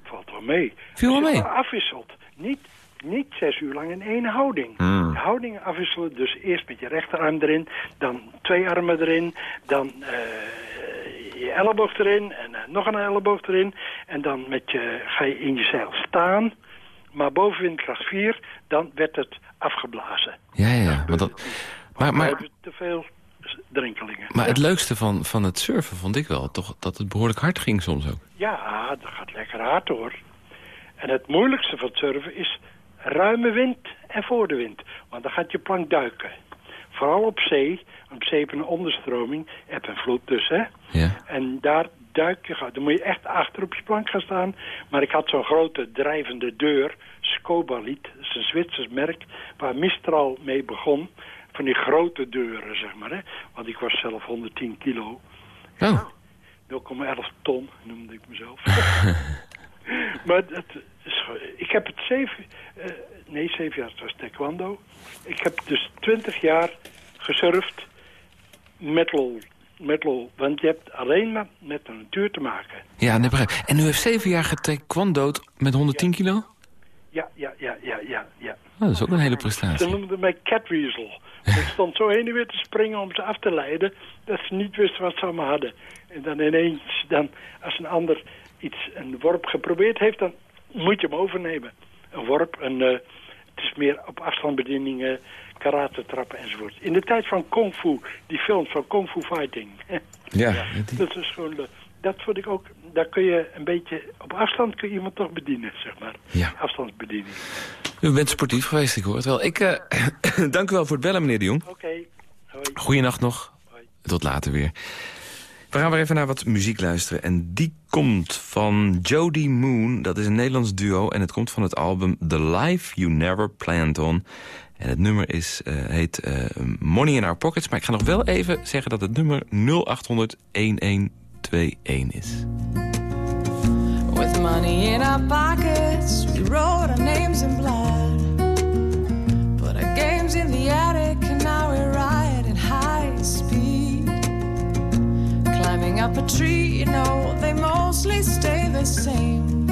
valt wel mee. Viel wel mee? afwisselt. Niet, niet zes uur lang in één houding. Hmm. De houdingen afwisselen, dus eerst met je rechterarm erin, dan twee armen erin, dan eh, je elleboog erin en eh, nog een elleboog erin. En dan met je, ga je in je zeil staan, maar boven windkracht 4, dan werd het afgeblazen. Ja, ja. Want dat, maar, We maar, te veel drinkelingen. maar het leukste van, van het surfen vond ik wel toch dat het behoorlijk hard ging soms ook. Ja, dat gaat lekker hard hoor. En het moeilijkste van het surfen is ruime wind en voor de wind. Want dan gaat je plank duiken. Vooral op zee, want op zee heb je een onderstroming, eb en vloed dus hè. Ja. En daar duik je, gauw. dan moet je echt achter op je plank gaan staan. Maar ik had zo'n grote drijvende deur, Scobalit, dat is een Zwitsers merk, waar Mistral mee begon. Van die grote deuren, zeg maar hè. Want ik was zelf 110 kilo. Oh, 0,11 ton noemde ik mezelf. maar dat is, gewoon- ik heb het zeven, eh, nee zeven jaar, het was taekwondo. Ik heb dus twintig jaar gesurfd met lol. Met lol, want je hebt alleen maar met de natuur te maken. ja, nee, begrijp. ik. En u heeft zeven jaar getaekwondood met 110 kilo? Ja, ja, ja, ja, ja, ja. Oh, dat is ook een hele Ze prestatie. noemden mij catweasel. Ik stond zo heen en weer te springen om ze af te leiden... dat ze niet wisten wat ze allemaal hadden. En dan ineens, dan, als een ander iets, een worp geprobeerd heeft... dan moet je hem overnemen. Een worp, een, eh, het is meer op afstandsbedieningen, karate trappen enzovoort. In de tijd van kung fu, die films van kung fu fighting... Ja, dat is gewoon... de- dat vond ik ook, daar kun je een beetje... op afstand kun je iemand toch bedienen, zeg maar. Ja. Afstandsbediening. U bent sportief geweest, ik hoor het wel. Ik, eh, dank u wel voor het bellen, meneer de Jong. Oké, hoi. Goeienacht nog. Hoi. Tot later weer. We gaan weer even naar wat muziek luisteren. En die komt van Jody Moon. Dat is een Nederlands duo. En het komt van het album The Life You Never Planned On. En het nummer is, eh, heet eh, Money in Our Pockets. Maar ik ga nog wel even zeggen dat het nummer 0800 1121 is. With money in our pockets, we wrote our names in blood. Put our games in the the attic, and now we're riding high speed. Climbing up a tree, you know, they mostly stay the same.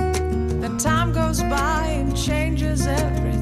Then time goes by and changes everything.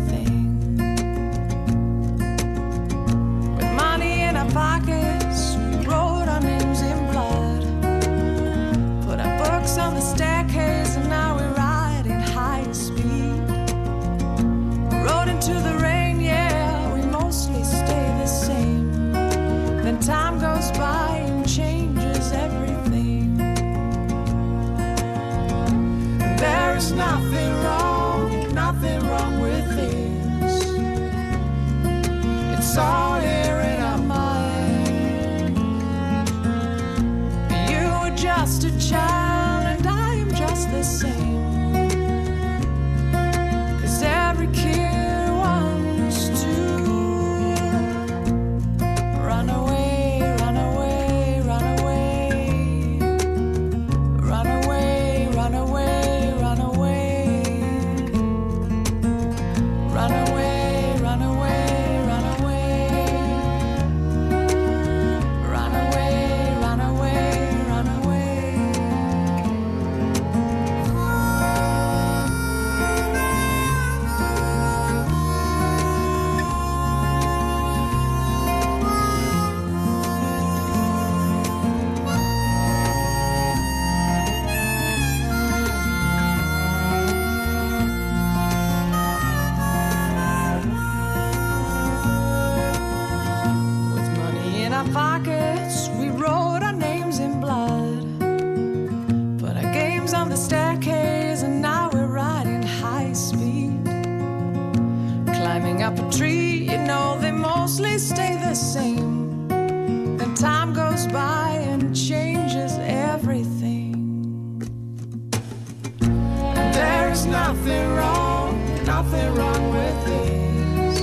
Nothing wrong, nothing wrong with this.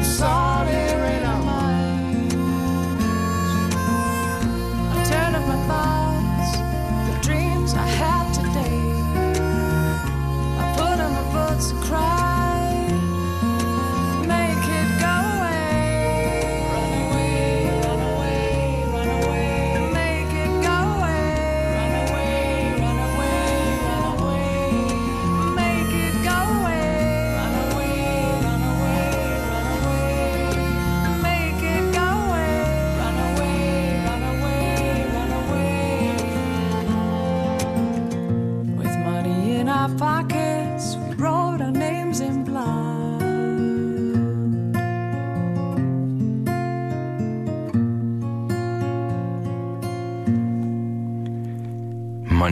It's all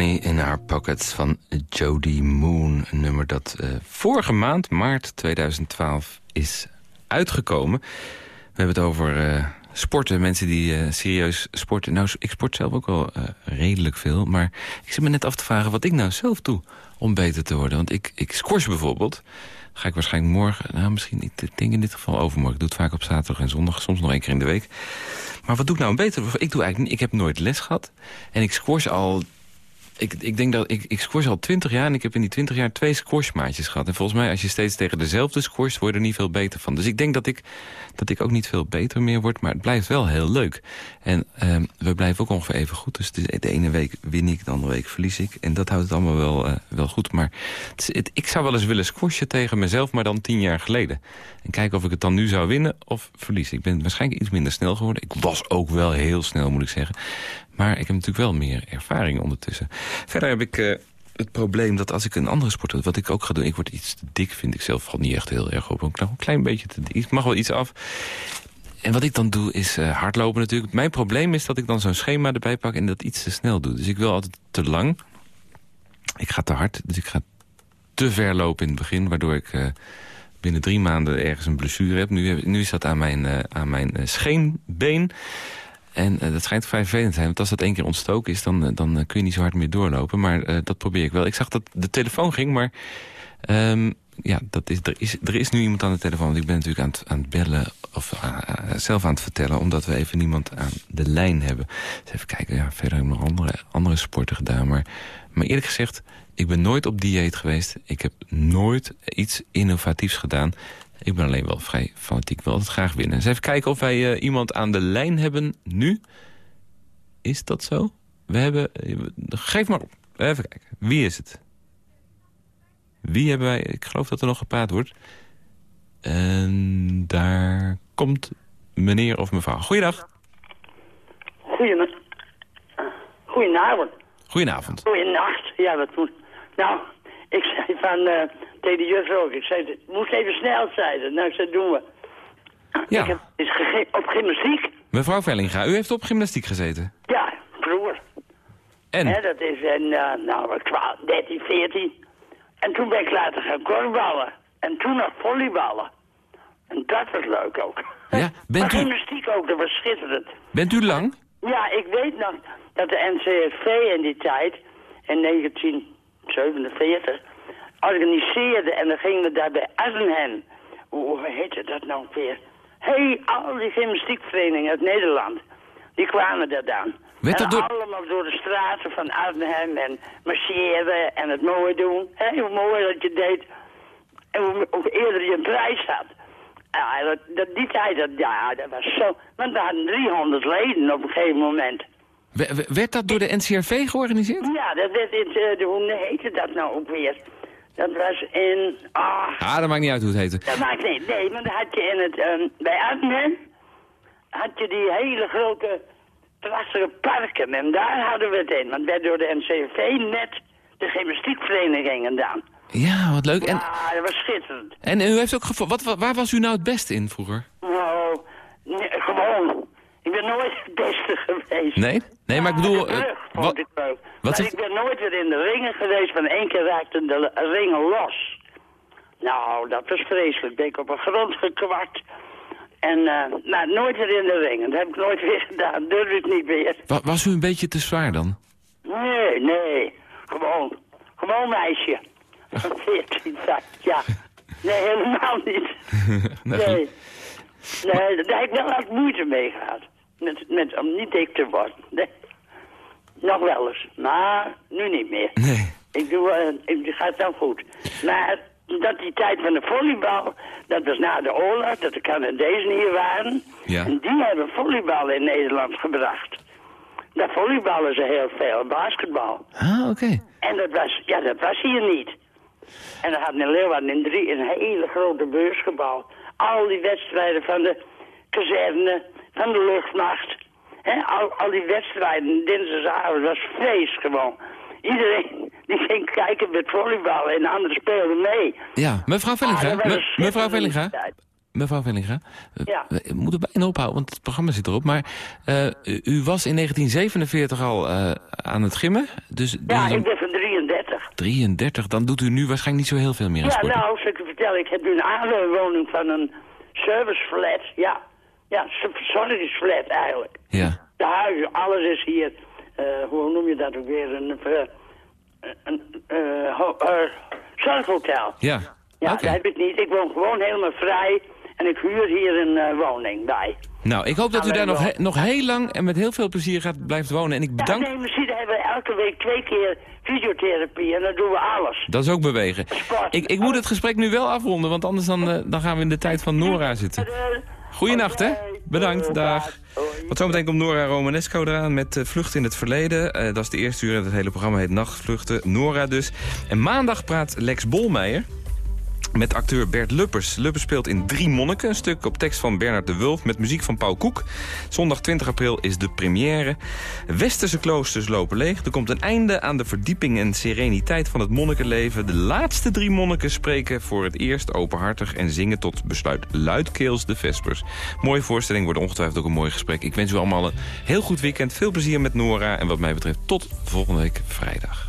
In Our Pockets van Jody Moon. Een nummer dat eh, vorige maand, maart 2012, is uitgekomen. We hebben het over eh, sporten, mensen die eh, serieus sporten. Nou, ik sport zelf ook wel redelijk veel. Maar ik zit me net af te vragen wat ik nou zelf doe om beter te worden. Want ik, ik squash bijvoorbeeld. Ga ik waarschijnlijk morgen, nou misschien niet, ik denk in dit geval overmorgen. Ik doe het vaak op zaterdag en zondag, soms nog één keer in de week. Maar wat doe ik nou beter? Ik doe eigenlijk, ik heb nooit les gehad. En ik squash al ik, ik denk dat ik, ik squash al twintig jaar en ik heb in die twintig jaar twee squashmaatjes gehad. En volgens mij als je steeds tegen dezelfde squasht, word je er niet veel beter van. Dus ik denk dat ik, dat ik ook niet veel beter meer word, maar het blijft wel heel leuk. En ehm, we blijven ook ongeveer even goed. Dus de, de ene week win ik, de andere week verlies ik. En dat houdt het allemaal wel, eh, wel goed. Maar ik zou wel eens willen squashen tegen mezelf, maar dan tien jaar geleden. En kijken of ik het dan nu zou winnen of verliezen. Ik ben waarschijnlijk iets minder snel geworden. Ik was ook wel heel snel, moet ik zeggen. Maar ik heb natuurlijk wel meer ervaring ondertussen. Verder heb ik eh, het probleem dat als ik een andere sport doe... wat ik ook ga doen, ik word iets te dik, vind ik zelf. Valt niet echt heel erg op. Een klein, beetje te dik. Ik mag wel iets af. En wat ik dan doe is eh, hardlopen natuurlijk. Mijn probleem is dat ik dan zo'n schema erbij pak... en dat iets te snel doe. Dus ik wil altijd te lang. Ik ga te hard, dus ik ga te ver lopen in het begin... waardoor ik eh, binnen drie maanden ergens een blessure heb. Nu, nu is dat aan mijn, aan mijn scheenbeen... En eh, dat schijnt vrij vervelend te zijn. Want als dat één keer ontstoken is, dan, eh, dan eh, kun je niet zo hard meer doorlopen. Maar dat probeer ik wel. Ik zag dat de telefoon ging, maar... ehm, ja, dat is, er, is, er is nu iemand aan de telefoon. Want ik ben natuurlijk aan het, aan het bellen, of zelf aan het vertellen... omdat we even niemand aan de lijn hebben. Dus even kijken, ja, verder heb ik nog andere, andere sporten gedaan. Maar, maar eerlijk gezegd, ik ben nooit op dieet geweest. Ik heb nooit iets innovatiefs gedaan. Ik ben alleen wel vrij fanatiek, wil altijd graag winnen. Dus even kijken of wij eh, iemand aan de lijn hebben nu. Is dat zo? We hebben... eh, geef maar op. Even kijken. Wie is het? Wie hebben wij... Ik geloof dat er nog gepraat wordt. En daar komt meneer of mevrouw. Goeiedag. Goeien... Goedenavond. Goedenavond. Goedenacht. Ja, dat moet... Nou, ik zei van... eh tegen de juf ook. Ik zei, het moest even snel zijn. Nou, zei, doen we. Ja. Ik heb is op gymnastiek. Mevrouw Vellinga, u heeft op gymnastiek gezeten. Ja, vroeger. En? Dat is in, eh, nou, wat, 12, 13, 14. En toen ben ik later gaan korfballen. En toen nog volleyballen. En dat was leuk ook. Ja, bent maar u, gymnastiek ook, dat was schitterend. bent u lang? Ja, ik weet nog dat de NCSV in die tijd, in 1947, organiseerde en dan gingen we daar bij Arnhem. Hoe, heette dat nou weer? Hé, hey, al die gymnastiekverenigingen uit Nederland, die kwamen daar dan. Werd dat door- allemaal door de straten van Arnhem en marcheren en het mooi doen. Hé, hoe mooi dat je deed. En hoe, hoe eerder je een prijs had. Ja, dat, dat, die tijd, dat, ja, dat was zo... Want we hadden 300 leden op een gegeven moment. W- werd dat door de NCRV georganiseerd? Ja, dat werd in... de, hoe heette dat nou ook weer? Dat was in... Ah, Ah, dat maakt niet uit hoe het heette. dat maakt niet. Nee, maar dan had je in het... ehm, bij Arnhem had je die hele grote prachtige parken. En daar hadden we het in. Want werd door de NCV net de gymnastiekvereniging gedaan. Ja, wat leuk. En, Ja, dat was schitterend. en u heeft ook wat, wat- waar was u nou het beste in vroeger? Nou, nee, gewoon. Ik ben nooit het beste geweest. Nee? Nee, maar ik bedoel... Eh, wat, ik wat zegt- ik ben nooit weer in de ringen geweest, van één keer raakten de ringen los. Nou, dat was vreselijk. Ben ik op de grond gekwakt. En, eh nou, nooit weer in de ringen. Dat heb ik nooit weer gedaan. Durf ik niet meer. wa- was u een beetje te zwaar dan? Nee, nee. Gewoon. Gewoon meisje. Van 14, ja. Nee, helemaal niet. Nee. Nee, daar heb ik wel wat moeite mee gehad. Met, met, om niet dik te worden. Nee. Nog wel eens. Maar nu niet meer. Nee. Ik doe, eh, ik, het gaat wel goed. Maar dat die tijd van de volleybal, dat was na de oorlog, dat de Canadezen hier waren. Ja. En die hebben volleybal in Nederland gebracht. Dat volleyballen ze heel veel, basketbal. Ah, oké. En dat was, ja, dat was hier niet. En dan hadden in Leeuwarden in drie een hele grote beursgebouw. Al die wedstrijden van de kazerne, van de luchtmacht. Hè, al, al die wedstrijden, dinsdagavond, was feest gewoon. Iedereen die ging kijken met volleybal en de anderen speelden mee. Ja, mevrouw Vellinga. Ah, me- mevrouw Vellinga. Mevrouw Vellinga. eh, Ja. We moeten bijna ophouden, want het programma zit erop. Maar eh, u- was in 1947 al eh, aan het gimmen. Dus, Ja, dan ik ben van 33. 33, dan doet u nu waarschijnlijk niet zo heel veel meer aan Ja, sporten. nou, zal ik u vertellen, ik heb nu een aanwoning van een serviceflat. Ja, ja, verzorgingsflat eigenlijk. Ja. De huizen, alles is hier, eh, hoe noem je dat ook weer, een, eh, een ho- eh, zorghotel. Ja. Ja, dat heb ik niet. Ik woon gewoon helemaal vrij en ik huur hier een woning bij. Nou, ik hoop dat u daar nog, he- nog heel lang en met heel veel plezier gaat blijven wonen. En ik Ja, bedank... nee, misschien hebben we elke week twee keer fysiotherapie en dan doen we alles. Dat is ook bewegen. Sport. Ik, ik moet het gesprek nu wel afronden, want anders dan, dan gaan we in de tijd van Nora zitten. Goeienacht, hè? Bedankt, dag. Wat zometeen komt Nora Romanesco eraan met uh, Vluchten in het Verleden. Uh, dat is de eerste uur en het hele programma heet Nachtvluchten. Nora dus. En maandag praat Lex Bolmeijer met acteur Bert Luppers. Luppers speelt in Drie Monniken, een stuk op tekst van Bernard de Wulf... met muziek van Paul Koek. Zondag 20 april is de première. Westerse kloosters lopen leeg. Er komt een einde aan de verdieping en sereniteit van het monnikenleven. De laatste drie monniken spreken voor het eerst openhartig... en zingen tot besluit luidkeels de vespers. Mooie voorstelling, wordt ongetwijfeld ook een mooi gesprek. Ik wens u allemaal een heel goed weekend. Veel plezier met Nora. En wat mij betreft tot volgende week vrijdag.